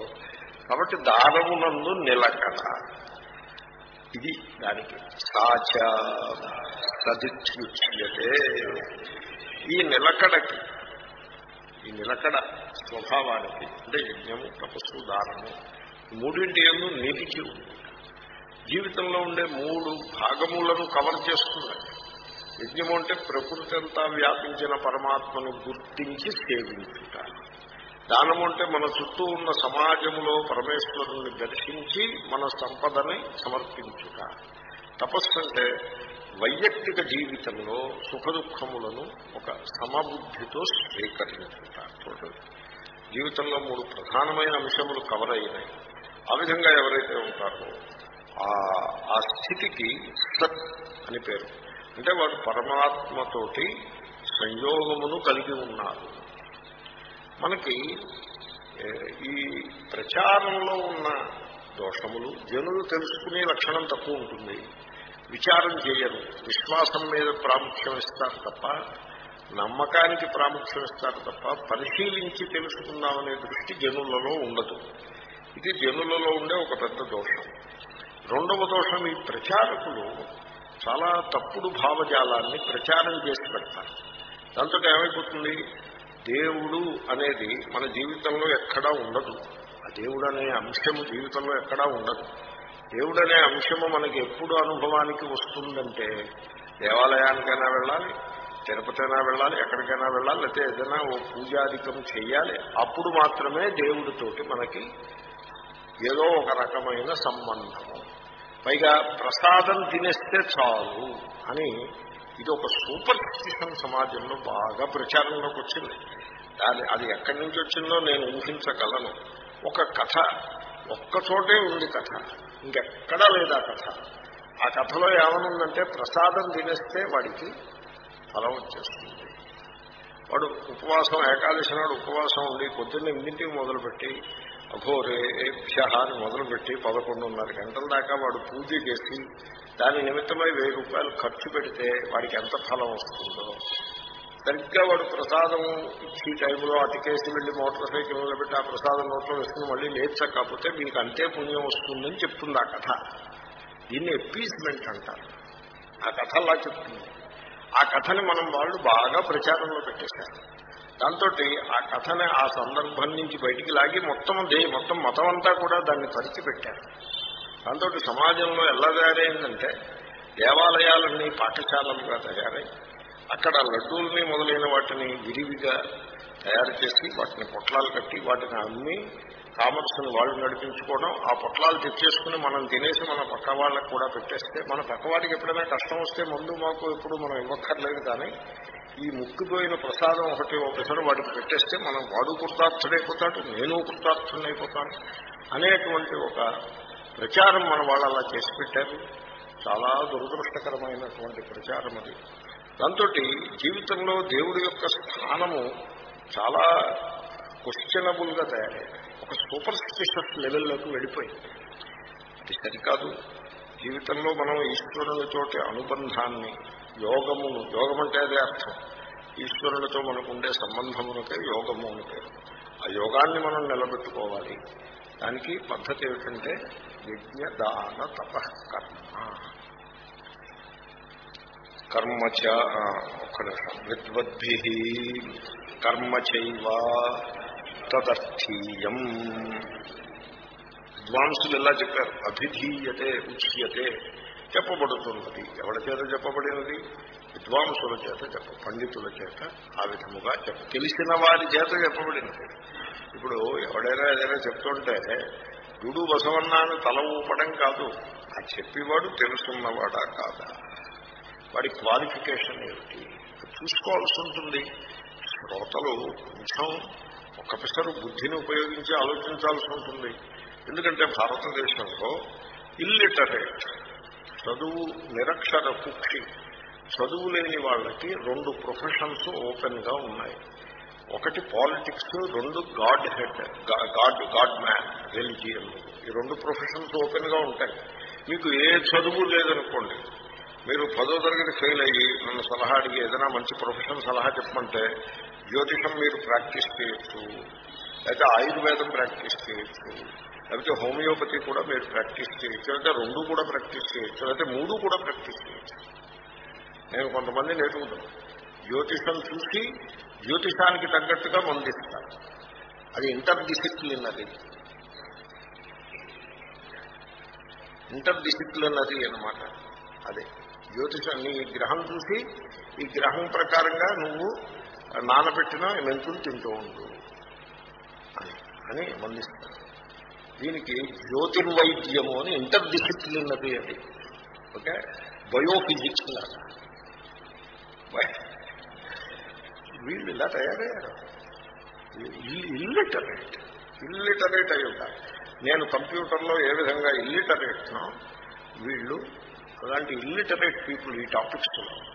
కాబట్టి దానమునందు నిలకడ. ఇది దానికి. సాచ సదిచ్యుచ్యతే ఈ నిలకడకి ఈ నిలకడ స్వభావానికి అంటే యజ్ఞము తపస్సు దానము మూడింటి ఎందు నిలిచి ఉంది. జీవితంలో ఉండే మూడు భాగములను కవర్ చేస్తుంది. యజ్ఞము అంటే ప్రకృతి అంతా వ్యాపించిన పరమాత్మను గుర్తించి సేవించుట దానము అంటే మన చుట్టూ ఉన్న సమాజంలో పరమేశ్వరుని దర్శించి మన సంపదని సమర్పించుట తపస్సు అంటే వైయక్తిక జీవితంలో సుఖ దుఃఖములను ఒక సమబుద్ధితో స్వీకరించుట చూడండి జీవితంలో మూడు ప్రధానమైన అంశములు కవర్ అయినాయి. ఆ విధంగా ఎవరైతే ఉంటారో ఆ- స్థితికి సత్ అని పేరు. అంటే వాడు పరమాత్మతోటి సంయోగమును కలిగి ఉన్నారు. మనకి ఈ ప్రచారంలో ఉన్న దోషములు జనులు తెలుసుకునే లక్షణం తక్కువ ఉంటుంది. విచారం చేయరు. విశ్వాసం మీద ప్రాముఖ్యం ఇస్తారు తప్ప నమ్మకానికి ప్రాముఖ్యం ఇస్తారు తప్ప పరిశీలించి తెలుసుకుందామనే దృష్టి జనులలో ఉండదు. ఇది జనులలో ఉండే ఒక పెద్ద దోషం. రెండవ దోషం ఈ ప్రచారకులు చాలా తప్పుడు భావజాలాన్ని ప్రచారం చేసి పెడతారు. దాంతో ఏమైపోతుంది? దేవుడు అనేది మన జీవితంలో ఎక్కడా ఉండదు. ఆ దేవుడు అనే అంశము జీవితంలో ఎక్కడా ఉండదు. దేవుడు అనే అంశము మనకి ఎప్పుడు అనుభవానికి వస్తుందంటే దేవాలయానికైనా వెళ్ళాలి తిరుపతైనా వెళ్ళాలి ఎక్కడికైనా వెళ్ళాలి లేకపోతే ఏదైనా ఓ పూజాధికం చేయాలి. అప్పుడు మాత్రమే దేవుడితోటి మనకి ఏదో ఒక రకమైన సంబంధము పైగా ప్రసాదం తినేస్తే చాలు అని ఇది ఒక సూపర్ స్టిషన్ సమాజంలో బాగా ప్రచారంలోకి వచ్చింది. దాని అది ఎక్కడి నుంచి వచ్చిందో నేను ఊహించగలను. ఒక కథ ఒక్క చోటే ఉంది కథ ఇంకెక్కడా లేదు ఆ కథ. ఆ కథలో ఏమనుందంటే ప్రసాదం తినేస్తే వాడికి ఫలం వచ్చేస్తుంది. వాడు ఉపవాసం ఏకాదశి నాడు ఉపవాసం ఉండి పొద్దున్న ఎన్నింటికి మొదలుపెట్టి అఘోరేభ్య అని మొదలుపెట్టి పదకొండున్నర గంటల దాకా వాడు పూజ చేసి దాని నిమిత్తమై వెయ్యి రూపాయలు ఖర్చు పెడితే వాడికి ఎంత ఫలం వస్తుందో. సరిగ్గా వాడు ప్రసాదం ఇచ్చి టైంలో అటుకేసి వెళ్ళి మోటార్ సైకిల్ మీద పెట్టి ఆ ప్రసాదం నోట్లో వేసుకుని మళ్ళీ లేచకపోతే మీకు అంతే పుణ్యం వస్తుందని చెప్తుంది ఆ కథ. దీన్ని ఎప్పీస్మెంట్ అంటారు. ఆ కథ అలా చెప్తుంది. ఆ కథని మనం వాళ్ళు బాగా ప్రచారంలో పెట్టేశారు. దాంతో ఆ కథని ఆ సందర్భం నుంచి బయటికి లాగి మొత్తం దే మొత్తం మతం అంతా కూడా దాన్ని పరిచి పెట్టారు దాంతో సమాజంలో ఎలా తయారైందంటే దేవాలయాలన్నీ పాఠశాలలుగా తయారై అక్కడ లడ్డూల్ని మొదలైన వాటిని విరివిగా తయారు చేసి వాటిని పొట్లాలు కట్టి వాటిని అమ్మి కామర్స్ని వాళ్ళు నడిపించుకోవడం ఆ పొట్లాలు తెచ్చేసుకుని మనం తినేసి మన పక్క వాళ్ళకు కూడా పెట్టేస్తే మన పక్కవాడికి ఎప్పుడైనా కష్టం వస్తే ముందు మాకు ఎప్పుడు మనం ఇవ్వక్కర్లేదు కానీ ఈ ముక్కిపోయిన ప్రసాదం ఒకటి ఒకసారి వాటికి పెట్టేస్తే మనం వాడు కృతార్థుడైపోతాడు నేను కృతార్థుడైపోతాను అనేటువంటి ఒక ప్రచారం మన వాళ్ళు అలా చేసి పెట్టారు. చాలా దురదృష్టకరమైనటువంటి ప్రచారం అది. దాంతో జీవితంలో దేవుడి యొక్క స్థానము చాలా క్వశ్చనబుల్గా తయారైంది. ఒక సూపర్ స్టిషస్ లెవెల్లోకి వెళ్ళిపోయింది. అది సరికాదు. జీవితంలో మనం ఈశ్వరులతోటి అనుబంధాన్ని యోగమును యోగం అంటే అదే అర్థం. ఈశ్వరులతో మనకు ఉండే సంబంధమునకే యోగము అని పేరు. ఆ యోగాన్ని మనం నిలబెట్టుకోవాలి. దానికి పద్ధతి ఏమిటంటే యజ్ఞ దాన తప కర్మ. కర్మ చ ఒక్క నిమిషం. విద్వద్భి కర్మ చైవ తదర్థీయం. విద్వాంసులు ఎలా చెప్పారు? అభిధీయతే ఉచ్యతే చెప్పబడుతున్నది. ఎవరి చేత చెప్పబడినది? విద్వాంసుల చేత చెప్ప పండితుల చేత ఆ విధముగా చెప్ప తెలిసిన వారి చేత చెప్పబడినది. ఇప్పుడు ఎవడైనా ఏదైనా చెప్తుంటే గుడు బసవన్నాను తల ఊపడం కాదు. ఆ చెప్పేవాడు తెలుసున్నవాడా కాదా? వాడి క్వాలిఫికేషన్ ఏమిటి? చూసుకోవాల్సి ఉంటుంది. శ్రోతలు కొంచెం ఒక బుద్ధిని ఉపయోగించి ఆలోచించాల్సి ఉంటుంది. ఎందుకంటే భారతదేశంలో ఇల్లిటరేట్ చదువు నిరక్షర కుక్షి చదువు లేని వాళ్ళకి రెండు ప్రొఫెషన్స్ ఓపెన్గా ఉన్నాయి. ఒకటి పాలిటిక్స్ రెండు god head god god man religion ఈ రెండు ప్రొఫెషన్స్ ఓపెన్గా ఉంటాయి. మీకు ఏ చదువు లేదనుకోండి మీరు పదో తరగతి ఫెయిల్ అయ్యి నన్ను సలహా అడిగి ఏదైనా మంచి ప్రొఫెషన్ సలహా చెప్పమంటే జ్యోతిషం మీరు ప్రాక్టీస్ చేయొచ్చు లేకపోతే ఆయుర్వేదం ప్రాక్టీస్ చేయొచ్చు లేకపోతే హోమియోపతి కూడా మీరు ప్రాక్టీస్ చేయొచ్చు లేకపోతే రెండు కూడా ప్రాక్టీస్ చేయొచ్చు లేకపోతే మూడు కూడా ప్రాక్టీస్ చేయొచ్చు. నేను కొంతమంది నేర్చుకుంటాను జ్యోతిషం చూసి జ్యోతిషానికి తగ్గట్టుగా మందిస్తాను. అది ఇంటర్ డిసిప్లిన్ అది. ఇంటర్ డిసిప్లిన్ అది అనమాట అదే. జ్యోతిషం నీ గ్రహం చూసి ఈ గ్రహం ప్రకారంగా నువ్వు నానబెట్టిన మెంతులు తింటూ ఉండు అని అని మందిస్తాను దీనికి జ్యోతిర్వైద్యము అని ఇంటర్ డిసిప్లిన్ అది. అది ఓకే? బయోఫిజిక్స్ లాగా. వీళ్ళు ఇలా తయారయ్యారు. ఇల్లిటరేట్ ఇల్లిటరేట్ అయి ఉంటారు. నేను కంప్యూటర్లో ఏ విధంగా ఇల్లిటరేట్నో వీళ్ళు అలాంటి ఇల్లిటరేట్ పీపుల్ ఈ టాపిక్స్లో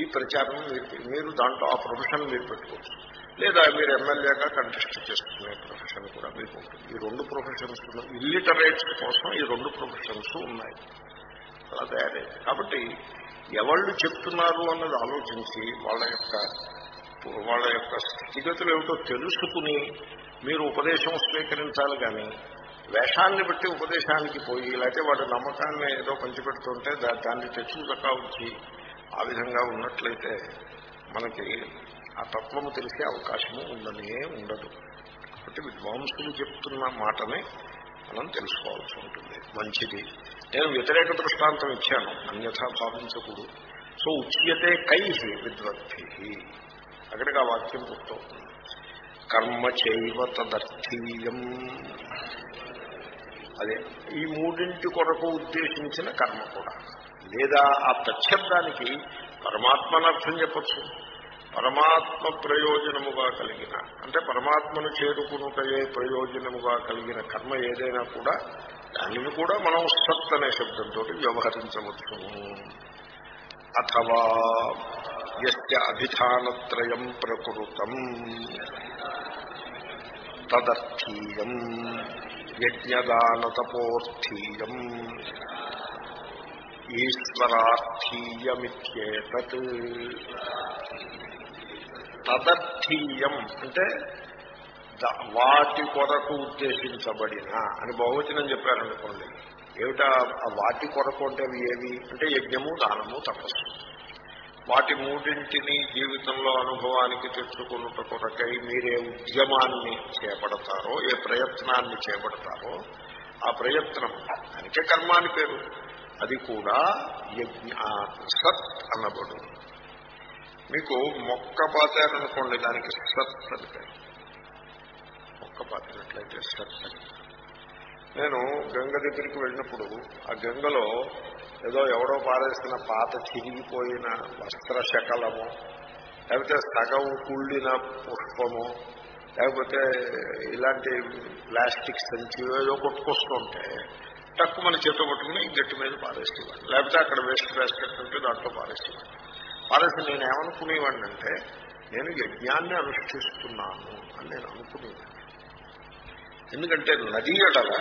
ఈ ప్రచారం మీరు మీరు దాంట్లో ఆ ప్రొఫెషన్ మీరు పెట్టుకోవచ్చు. లేదా మీరు ఎమ్మెల్యేగా కంటెస్ట్ చేసుకునే ప్రొఫెషన్ కూడా మీకు ఉంటుంది. ఈ రెండు ప్రొఫెషన్స్ ఇల్లిటరేట్స్ కోసం ఈ రెండు ప్రొఫెషన్స్ ఉన్నాయి. అలా తయారైంది. కాబట్టి ఎవళ్ళు చెప్తున్నారు అన్నది ఆలోచించి వాళ్ళ యొక్క వాళ్ళ యొక్క స్థితిగతులు ఏమిటో తెలుసుకుని మీరు ఉపదేశం స్వీకరించాలి కానీ వేషాన్ని బట్టి ఉపదేశానికి పోయి లేకపోతే వాడి నమ్మకాన్ని ఏదో పంచిపెడుతుంటే దాన్ని తెచ్చుదకా వచ్చి ఆ విధంగా ఉన్నట్లయితే మనకి ఆ తత్వము తెలిసే అవకాశము ఉండనే ఉండదు. కాబట్టి విద్వాంసులు చెప్తున్న మాటనే మనం తెలుసుకోవాల్సి ఉంటుంది. మంచిది. నేను వ్యతిరేక దృష్టాంతం ఇచ్చాను. అన్యథా భావించకూడదు. సో ఉచ్యతే కై విద్వత్తి అక్కడికి ఆ వాక్యం పూర్తవుతుంది కర్మ చైవ తదర్థీయం. అదే ఈ మూడింటి కొరకు ఉద్దేశించిన కర్మ కూడా. లేదా ఆ తచ్చబ్దానికి పరమాత్మను అర్థం చెప్పచ్చు. పరమాత్మ ప్రయోజనముగా కలిగిన అంటే పరమాత్మను చేరుకునుటయే ప్రయోజనముగా కలిగిన కర్మ ఏదైనా కూడా దానిని కూడా మనం సత్ అనే శబ్దంతో వ్యవహరించవచ్చు. అథవా యస్య అభిధానత్రయం ప్రకృతం తదర్థీయం యజ్ఞదానతపోర్థీయం. ఈశ్వరార్థీయమిత్యేతత్. తదర్థీయం అంటే వాటి కొరకు ఉద్దేశించబడిన అని బహువచనం చెప్పారనుకోండి ఏమిటా? ఆ వాటి కొరకు అంటే అవి ఏవి? అంటే యజ్ఞము దానము తపస్సు. వాటి మూడింటిని జీవితంలో అనుభవానికి తెచ్చుకున్నట కొరకై మీరే ఉద్యమాన్ని చేపడతారో ఏ ప్రయత్నాన్ని చేపడతారో ఆ ప్రయత్నం అందుకే కర్మాని పేరు. అది కూడా యజ్ఞ సత్ అనబడు. మీకు మొక్క పాతారనుకోండి దానికి సత్ అంటే మొక్క పాతినట్లయితే సత్ అని. నేను గంగ దగ్గరికి వెళ్ళినప్పుడు ఆ గంగలో ఏదో ఎవడో పారేసిన పాత చిరిగిపోయిన వస్త్ర శకలము లేకపోతే సగం కుళ్ళిన పుష్పము లేకపోతే ఇలాంటి ప్లాస్టిక్ సంచి ఏదో కొట్టుకొస్తుంటే తక్కువ మన చేతితో పట్టుకుని గట్టి మీద పారేసేవాడు లేకపోతే అక్కడ వేస్ట్ బాస్కెట్ ఉంటే దాంట్లో పారేసేవాడు పారేసి నేను ఏమనుకునేవాడిని అంటే నేను యజ్ఞాన్ని అనుష్ఠిస్తున్నాను అని నేను అనుకునేవాడిని. ఎందుకంటే నదీ ఎడల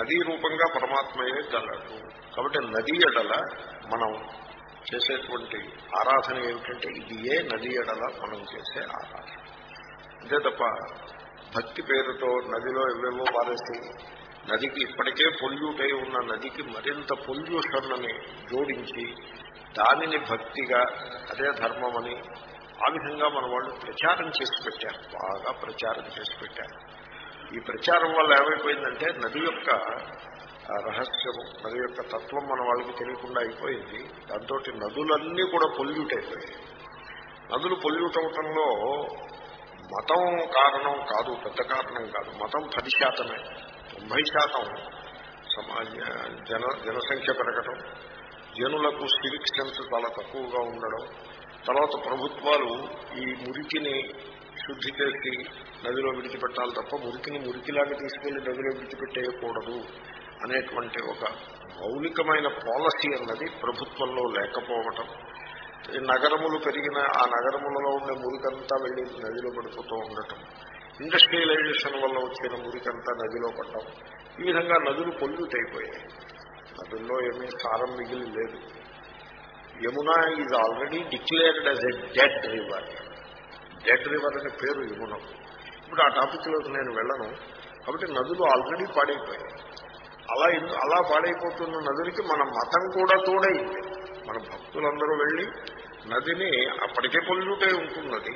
నదీ రూపంగా పరమాత్మయే గలడు. కాబట్టి నదీ ఎడల మనం చేసేటువంటి ఆరాధన ఏమిటంటే ఇది ఏ నది ఎడల మనం చేసే ఆరాధన. అంతే తప్ప భక్తి పేరుతో నదిలో ఎవేవో పారేసి నదికి ఇప్పటికే పొల్యూట్ అయి ఉన్న నదికి మరింత పొల్యూషన్నని జోడించి దానిని భక్తిగా అదే ధర్మమని ఆ విధంగా మన వాళ్ళు ప్రచారం చేసి పెట్టారు. బాగా ప్రచారం చేసి పెట్టారు. ఈ ప్రచారం వల్ల ఏమైపోయిందంటే నది యొక్క రహస్యము నది యొక్క తత్వం మన వాళ్ళకి తెలియకుండా అయిపోయింది. దాంతో నదులన్నీ కూడా పొల్యూట్ అయిపోయాయి. నదులు పొల్యూట్ అవటంలో మతం కారణం కాదు పెద్ద కారణం కాదు. మతం పది శాతమే. తొంభై శాతం సమాజ జన జనసంఖ్య పెరగటం జనులకు సివిక్ సెన్స్ చాలా తక్కువగా ఉండడం తర్వాత ప్రభుత్వాలు ఈ మురికిని శుద్ధి చేసి నదిలో విడిచిపెట్టాలి తప్ప మురికిని మురికిలాగా తీసుకెళ్ళి నదిలో విడిచిపెట్టేయకూడదు అనేటువంటి ఒక మౌలికమైన పాలసీ అన్నది ప్రభుత్వంలో లేకపోవటం. ఈ నగరములు పెరిగిన ఆ నగరములలో ఉండే మురికంతా వెళ్ళి నదిలో పడిపోతూ ఉండటం. ఇండస్ట్రియలైజేషన్ వల్ల వచ్చిన మురికంతా నదిలో పడటం ఈ విధంగా నదులు పొల్యూట్ అయిపోయాయి నదుల్లో ఏమీ సారం మిగిలి లేదు Yamuna is already declared as a dead river dead river అనే పేరు యమున. ఇప్పుడు ఆ టాపిక్లోకి నేను వెళ్ళను. కాబట్టి నదులు ఆల్రెడీ పాడైపోయాయి. అలా అలా పాడైపోతున్న నదులకి మన మతం కూడా తోడైంది. మన భక్తులందరూ వెళ్ళి నదిని అప్పటికే పొల్యూట్ అయి ఉంటున్నది.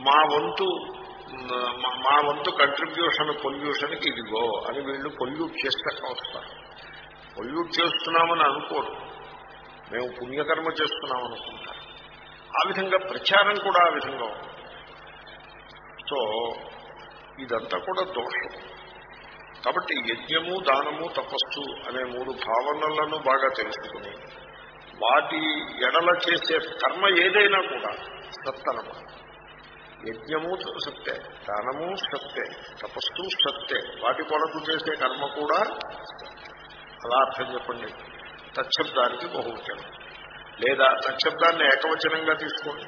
మా వంతు మా- మా వంతు కంట్రిబ్యూషన్ పొల్యూషన్కి ఇదిగో అని వీళ్ళు పొల్యూట్ చేస్తాక వస్తారు పొల్యూట్ చేస్తున్నామని అనుకోరు. మేము పుణ్యకర్మ చేస్తున్నాం అనుకుంటారు. ఆ విధంగా ప్రచారం కూడా ఆ విధంగా ఉంటుంది సో ఇదంతా కూడా దోషం. కాబట్టి యజ్ఞము దానము తపస్సు అనే మూడు భావనలను బాగా తెలుసుకుని వాటి ఎడల చేసే కర్మ ఏదైనా కూడా సత్తనము యజ్ఞము సత్తే దానము సత్తే తపస్సు సత్తే. వాటి కొరకు చేసే కర్మ కూడా అలా అర్థం చెప్పండి. తచ్చబ్దానికి బహువచనం. లేదా తచ్చబ్దాన్ని ఏకవచనంగా తీసుకోండి.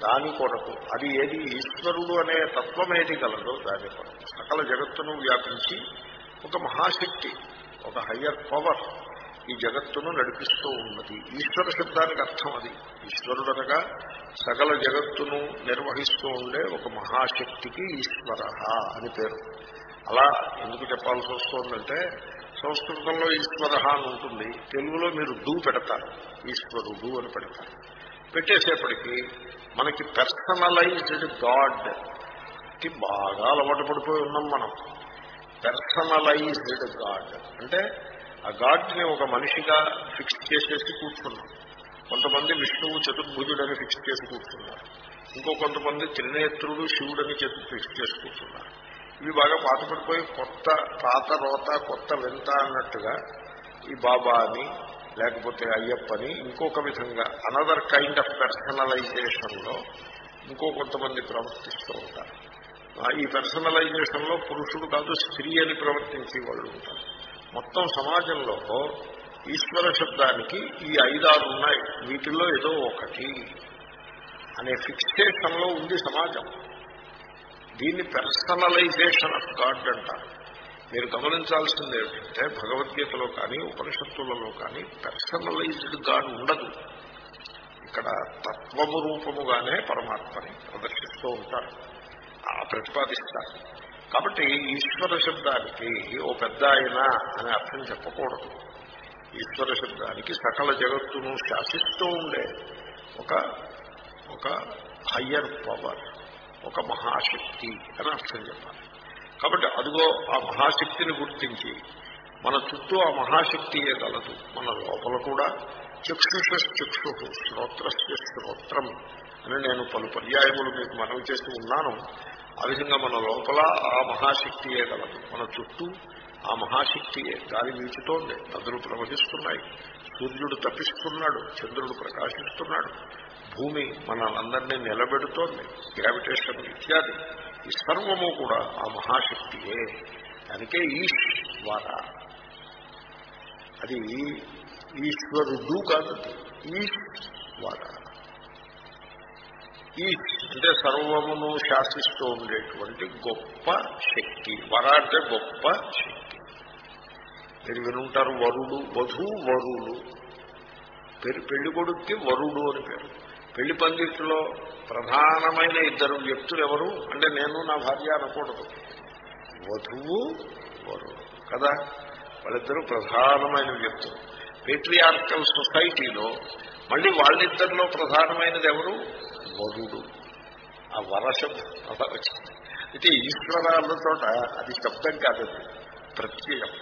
దాని కొరకు అది ఏది ఈశ్వరుడు అనే తత్వం ఏది కలదో దాని కొరకు. సకల జగత్తును వ్యాపించి ఒక మహాశక్తి ఒక హయ్యర్ పవర్ ఈ జగత్తును నడిపిస్తూ ఉన్నది. ఈశ్వర శబ్దానికి అర్థం అది. ఈశ్వరుడు అనగా సకల జగత్తును నిర్వహిస్తూ ఉండే ఒక మహాశక్తికి ఈశ్వర అని పేరు. అలా ఎందుకు చెప్పాల్సి వస్తుందంటే సంస్కృతంలో ఈశ్వర అని ఉంటుంది. తెలుగులో మీరు డూ పెడతారు. ఈశ్వరుడు అని పెడతారు. పెట్టేసేపటికి మనకి పర్సనలైజ్డ్ గాడ్కి బాగా అలవాటు పడిపోయి ఉన్నాం మనం. పర్సనలైజ్డ్ గాడ్ అంటే ఆ గాడ్ని ఒక మనిషిగా ఫిక్స్ చేసేసి కూర్చున్నాం. కొంతమంది విష్ణువు చతుర్భుజుడని ఫిక్స్ చేసి కూర్చున్నారు. ఇంకో కొంతమంది త్రినేత్రుడు శివుడని చెప్పి ఫిక్స్ చేసి కూర్చున్నారు. ఇవి బాగా పాతపడిపోయి కొత్త పాత రోత కొత్త వింత అన్నట్టుగా ఈ బాబా అని లేకపోతే అయ్యప్పని ఇంకొక విధంగా అనదర్ కైండ్ ఆఫ్ పర్సనలైజేషన్లో ఇంకో కొంతమంది ప్రవర్తిస్తూ ఉంటారు. ఈ పర్సనలైజేషన్లో పురుషుడు కాదు స్త్రీ అని ప్రవర్తించే వాళ్ళు ఉంటారు. మొత్తం సమాజంలో ఈశ్వర శబ్దానికి ఈ ఐదారు ఉన్నాయి. వీటిల్లో ఏదో ఒకటి అనే ఫిక్సేషన్లో ఉంది సమాజం. దీన్ని పర్సనలైజేషన్ ఆఫ్ గాడ్ అంటారు. మీరు గమనించాల్సింది ఏమిటంటే భగవద్గీతలో కానీ ఉపనిషత్తులలో కానీ పర్సనలైజ్డ్ గాడ్ ఉండదు. ఇక్కడ తత్వము రూపముగానే పరమాత్మని ప్రదర్శిస్తూ ఉంటారు. ఆ ప్రతిపాదిస్తారు. కాబట్టి ఈశ్వర శబ్దానికి ఓ పెద్ద ఆయన అనే అర్థం చెప్పకూడదు. ఈశ్వర శబ్దానికి సకల జగత్తును శాసిస్తూ ఉండే ఒక ఒక హయ్యర్ పవర్ ఒక మహాశక్తి అని అర్థం చెప్పాలి. కాబట్టి అదిగో ఆ మహాశక్తిని గుర్తించి మన చుట్టూ ఆ మహాశక్తియే గలదు మన లోపల కూడా చక్షుష చక్షు శ్రోత్రస్య శ్రోత్రం అని నేను పలు పర్యాయములు మీకు మనవి చేస్తూ ఉన్నాను. ఆ విధంగా మన లోపల ఆ మహాశక్తియే గలదు మన చుట్టూ ఆ మహాశక్తియే గాలి వీచుతోంది. నదులు ప్రవహిస్తున్నాయి. సూర్యుడు తప్పిస్తున్నాడు. చంద్రుడు ప్రకాశిస్తున్నాడు. భూమి మనందరినీ నిలబెడుతోంది. గ్రావిటేషన్ ఇత్యాది. ఈ సర్వము కూడా ఆ మహాశక్తియే అందుకే ఈశ్వర. అది ఈశ్వరుడు కాదు. ఈశ్వర. ఈ అంటే సర్వమును శాసిస్తూ ఉండేటువంటి గొప్ప శక్తి వర అంటే గొప్ప శక్తి. మీరు వినుంటారు వరుడు వధు వరుడు. పేరు పెళ్ళి కొడుక్కి వరుడు అని పేరు. పెళ్ళి పందిట్లో ప్రధానమైన ఇద్దరు వ్యక్తులు ఎవరు? అంటే నేను నా భార్య అనకూడదు. వధువు వరుడు. కదా? వాళ్ళిద్దరూ ప్రధానమైన వ్యక్తులు. పేట్రియార్కల్ సొసైటీలో మళ్ళీ వాళ్ళిద్దరిలో ప్రధానమైనది ఎవరు? వరుడు. ఆ వరశబ్దం అలా వచ్చింది. అయితే ఈశ్వర అన్న చోట అది శబ్దం కాదు ప్రత్యయం.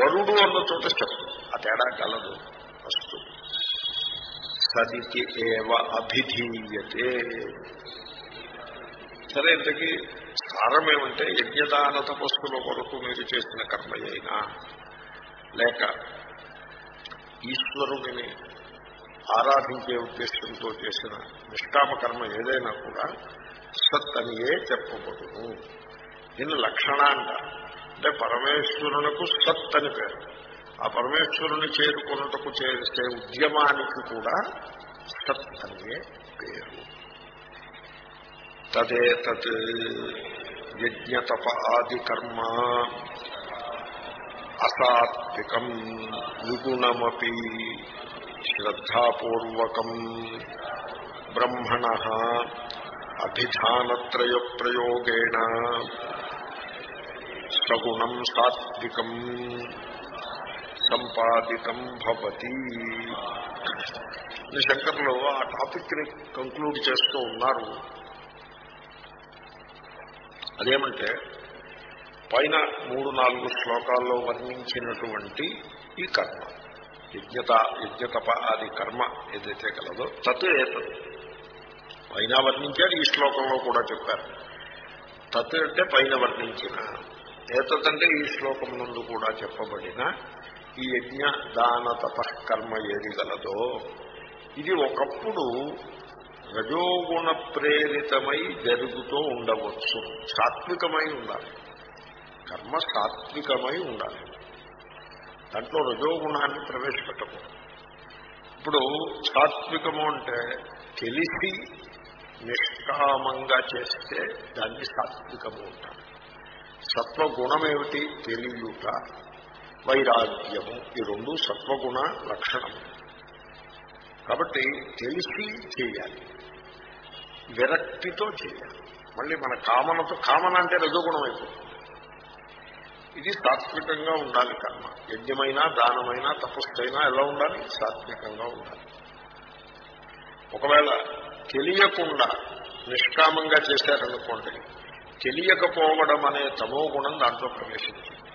వరుడు అన్న చోట శబ్దం ఆ తేడా కలదు వస్తు సదికి ఏవ అభిధీయతే. సరే ఇంతకీ సారం ఏమంటే యజ్ఞదాన తపస్సుల కొరకు మీరు చేసిన కర్మ అయినా లేక ఈశ్వరుడిని ఆరాధించే ఉద్దేశంతో చేసిన నిష్కామకర్మ ఏదైనా కూడా సత్ అనియే చెప్పబడును. దీన్ని లక్షణ అంటారు. అంటే పరమేశ్వరునకు సత్ అని పేరు. ఆ పరమేశ్వరుని చేరుకున్నటకు చేసే ఉద్యమానికి కూడా సత్ అనియే పేరు. తదే తత్ యజ్ఞతప ఆది కర్మ అసాత్వికం నిగుణమీ శ్రద్ధాపూర్వకం బ్రహ్మణ అభిధానత్రయ ప్రయోగేణ సగుణం సాత్వికం సంపాదితం భవతి ఈ శంకర్లు ఆ టాపిక్ని కంక్లూడ్ చేస్తూ ఉన్నారు. అదేమంటే పైన మూడు నాలుగు శ్లోకాల్లో వర్ణించినటువంటి ఈ కర్మ. యజ్ఞత యజ్ఞతప ఆది కర్మ ఏదైతే కలదో తత్. ఏతత్ పైన వర్ణించారు ఈ శ్లోకంలో కూడా చెప్పారు. తత్ అంటే పైన వర్ణించిన. ఏతత్ అంటే ఈ శ్లోకం నుండి కూడా చెప్పబడిన ఈ యజ్ఞ దాన తప కర్మ ఏది గలదో ఇది ఒకప్పుడు రజోగుణ ప్రేరితమై జరుగుతూ ఉండవచ్చు. సాత్వికమై ఉండాలి. కర్మ సాత్వికమై ఉండాలి. దాంట్లో రజోగుణాన్ని ప్రవేశపెట్టకూడదు. ఇప్పుడు సాత్వికము అంటే తెలిసి నిష్కామంగా చేస్తే దాన్ని సాత్వికము ఉంటారు సత్వగుణం ఏమిటి తెలియుట వైరాగ్యము ఈ రెండు సత్వగుణ లక్షణము కాబట్టి తెలిసి చేయాలి. విరక్తితో చేయాలి. మళ్ళీ మన కామనతో కామన అంటే రజోగుణం అయిపోతుంది ఇది సాత్వికంగా ఉండాలి కర్మ. యజ్ఞమైనా దానమైనా తపస్సైనా ఎలా ఉండాలి? సాత్వికంగా ఉండాలి. ఒకవేళ తెలియకుండా నిష్కామంగా చేశారనుకోండి తెలియకపోవడం అనే తమో గుణం దాంట్లో ప్రవేశించింది.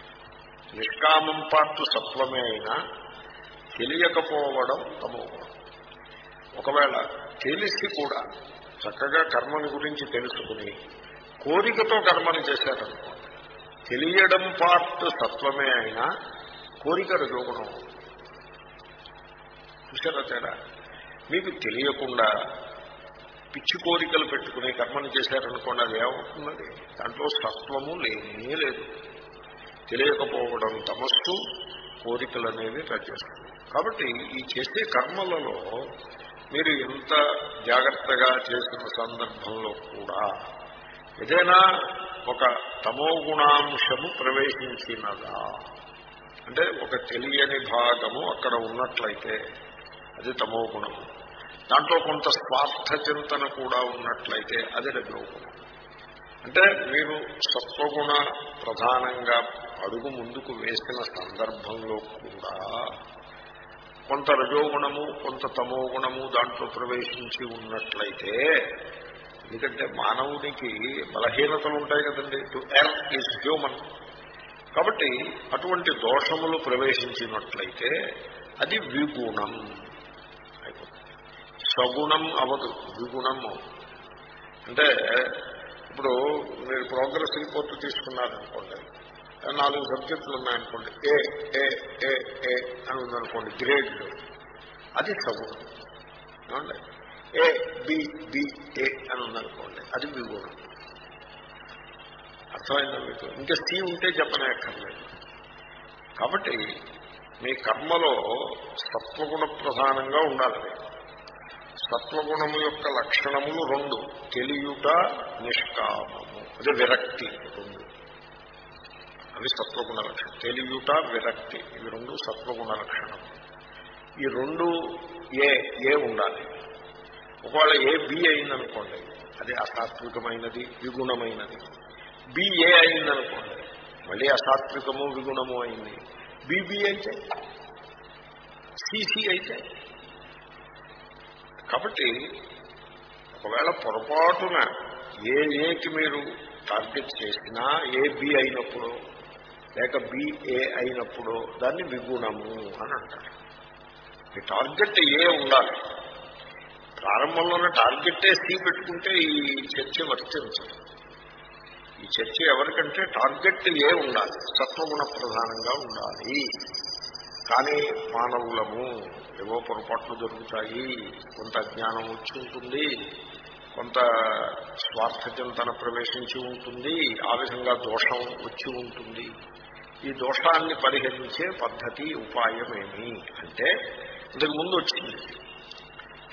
నిష్కామం పాటు సత్వమే అయినా తెలియకపోవడం తమో గుణం. ఒకవేళ తెలిసి కూడా చక్కగా కర్మని గురించి తెలుసుకుని కోరికతో కర్మని చేశారనుకోండి తెలియడం పార్ట్ సత్వమే అయినా కోరిక రజోగుణం చూసారా తేడా? మీకు తెలియకుండా పిచ్చి కోరికలు పెట్టుకుని కర్మని చేశారనుకోండి అది ఏమవుతున్నది దాంట్లో సత్వము లేనే లేదు. తెలియకపోవడం తమస్సు కోరికలు అనేవి రచేస్తుంది. కాబట్టి ఈ చేసే కర్మలలో మీరు ఎంత జాగ్రత్తగా చేసిన సందర్భంలో కూడా ఏదైనా ఒక తమోగుణాంశము ప్రవేశించినదా? అంటే ఒక తెలియని భాగము అక్కడ ఉన్నట్లయితే అది తమోగుణము దాంట్లో కొంత స్వార్థ చింతన కూడా ఉన్నట్లయితే అది రజోగుణం అంటే మీరు సత్వగుణ ప్రధానంగా అడుగు ముందుకు వేసిన సందర్భంలో కూడా కొంత రజోగుణము కొంత తమోగుణము దాంట్లో ప్రవేశించి ఉన్నట్లయితే ఎందుకంటే మానవునికి బలహీనతలు ఉంటాయి కదండి. టు ఎర్త్ ఈజ్ హ్యూమన్ కాబట్టి అటువంటి దోషములు ప్రవేశించినట్లయితే అది విగుణం అయిపోతుంది. సగుణం అవదు విగుణం అంటే ఇప్పుడు మీరు ప్రోగ్రెస్ రిపోర్ట్ తీసుకున్నారనుకోండి నాలుగు సబ్జెక్టులు ఉన్నాయనుకోండి ఏ ఏ ఏ ఏ అని ఉందనుకోండి గ్రేడ్లు. అది సగుణం. ఏమండి? ఏ బి బి ఏ అని ఉందనుకోండి. అది విగుణం అర్థమైందా మీకు? ఇంకా సి ఉంటే చెప్పనే అక్కర్లేదు కాబట్టి మీ కర్మలో సత్వగుణ ప్రధానంగా ఉండాలి. సత్వగుణము యొక్క లక్షణములు రెండు. తెలియుట నిష్కామము. అదే విరక్తి రెండు. అవి సత్వగుణ లక్షణం. తెలియుట విరక్తి. ఇవి రెండు సత్వగుణ లక్షణం. ఈ రెండు ఏ ఏ ఉండాలి? ఒకవేళ ఏ బి అయిందనుకోండి అది అసాత్వికమైనది విగుణమైనది. బిఏ అయిందనుకోండి మళ్ళీ అసాత్వికము విగుణము అయింది. బీబీ అయితే సిసి అయితే. కాబట్టి ఒకవేళ పొరపాటున ఏ ఏకి మీరు టార్గెట్ చేసినా ఏ బి అయినప్పుడు లేక బిఏ అయినప్పుడు దాన్ని విగుణము అని అంటారు. మీ టార్గెట్ ఏ ఉండాలి. ప్రారంభంలోనే టార్గెట్టే సి పెట్టుకుంటే ఈ చర్చ వర్తించదు. ఈ చర్చ ఎవరికంటే టార్గెట్ ఏ ఉండాలి సత్వగుణ ప్రధానంగా ఉండాలి. కానీ మానవులము ఏవో పొరపాట్లు దొరుకుతాయి కొంత జ్ఞానం వచ్చి ఉంటుంది కొంత స్వార్థ చింతన ప్రవేశించి ఉంటుంది ఆ విధంగా దోషం వచ్చి ఉంటుంది. ఈ దోషాన్ని పరిహరించే పద్ధతి ఉపాయమేమి అంటే ఇంతకు ముందు వచ్చింది.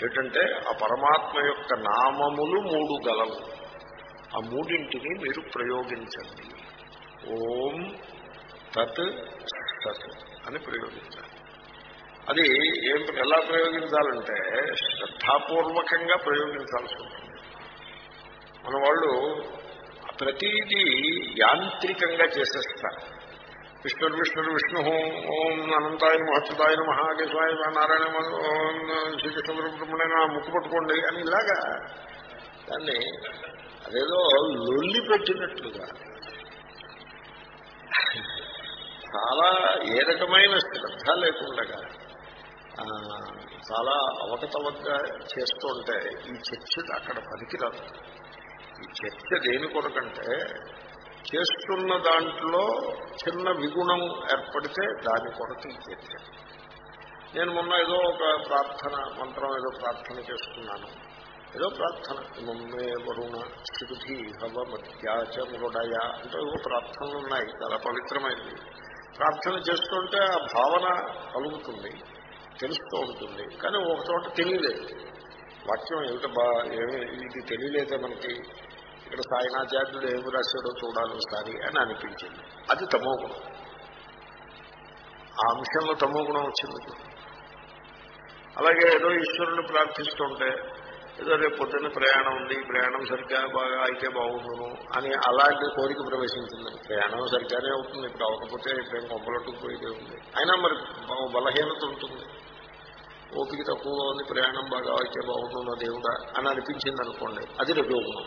ఏంటంటే ఆ పరమాత్మ యొక్క నామములు మూడు గలవు. ఆ మూడింటిని మీరు ప్రయోగించండి. ఓం తత్ సత్ అని ప్రయోగించాలి. అది ఏం ఎలా ప్రయోగించాలంటే శ్రద్ధాపూర్వకంగా ప్రయోగించాల్సి ఉంటుంది. మన వాళ్ళు ప్రతిదీ యాంత్రికంగా చేసేస్తారు. విష్ణుర్ విష్ణుర్ విష్ణు ఓం అనంతాయ మహత్తాయ మహాకేశాయ నారాయణ ఓం శ్రీకృష్ణ బ్రహ్మణ ముక్కు పట్టుకోండి అని ఇలాగా దాన్ని అదేదో లొల్లి పెట్టినట్లుగా. చాలా ఏ రకమైన శ్రద్ధ లేకుండా చాలా అవకతవకగా చేస్తుంటే ఈ చర్చ అక్కడ పనికిరాదు. ఈ చర్చ దేని కొరకంటే చేస్తున్న దాంట్లో చిన్న విగుణం ఏర్పడితే దాని కొరకు ఇచ్చేది నేను మొన్న ఏదో ఒక ప్రార్థన మంత్రం ఏదో ప్రార్థన చేసుకున్నాను ఏదో ప్రార్థన. మమ్మే వరుణ శృతి హవ మధ్యాచ మృడయ అంటే ఏదో ప్రార్థనలు ఉన్నాయి. చాలా పవిత్రమైనవి. ప్రార్థన చేస్తుంటే ఆ భావన కలుగుతుంది తెలుస్తూ ఉంటుంది. కానీ ఒక చోట తెలియలేదు. వాక్యం ఎంత బా ఏమి ఇది తెలియలేదే మనకి. ఇక్కడ సాయనాచార్యుడు ఏమి రాశాడో చూడాలి ఒకసారి అని అనిపించింది. అది తమో గుణం ఆ అంశంలో తమోగుణం వచ్చింది. అలాగే ఏదో ఈశ్వరుని ప్రార్థిస్తుంటే ఏదో రేపు పొద్దున్న ప్రయాణం ఉంది ప్రయాణం సరిగ్గా బాగా అయితే బాగుండును అని అలాంటి కోరిక ప్రవేశించింది. ప్రయాణం సరిగ్గానే అవుతుంది ఇప్పుడు అవ్వకపోతే ఇప్పుడు కొబ్బలట్టుకుపోయితే ఉంది. అయినా మరి బలహీనత ఉంటుంది. ఓపిక తక్కువగా ఉంది ప్రయాణం బాగా అయితే బాగుంటుందో దేవుడా అని అనిపించింది అనుకోండి అది రజోగుణం.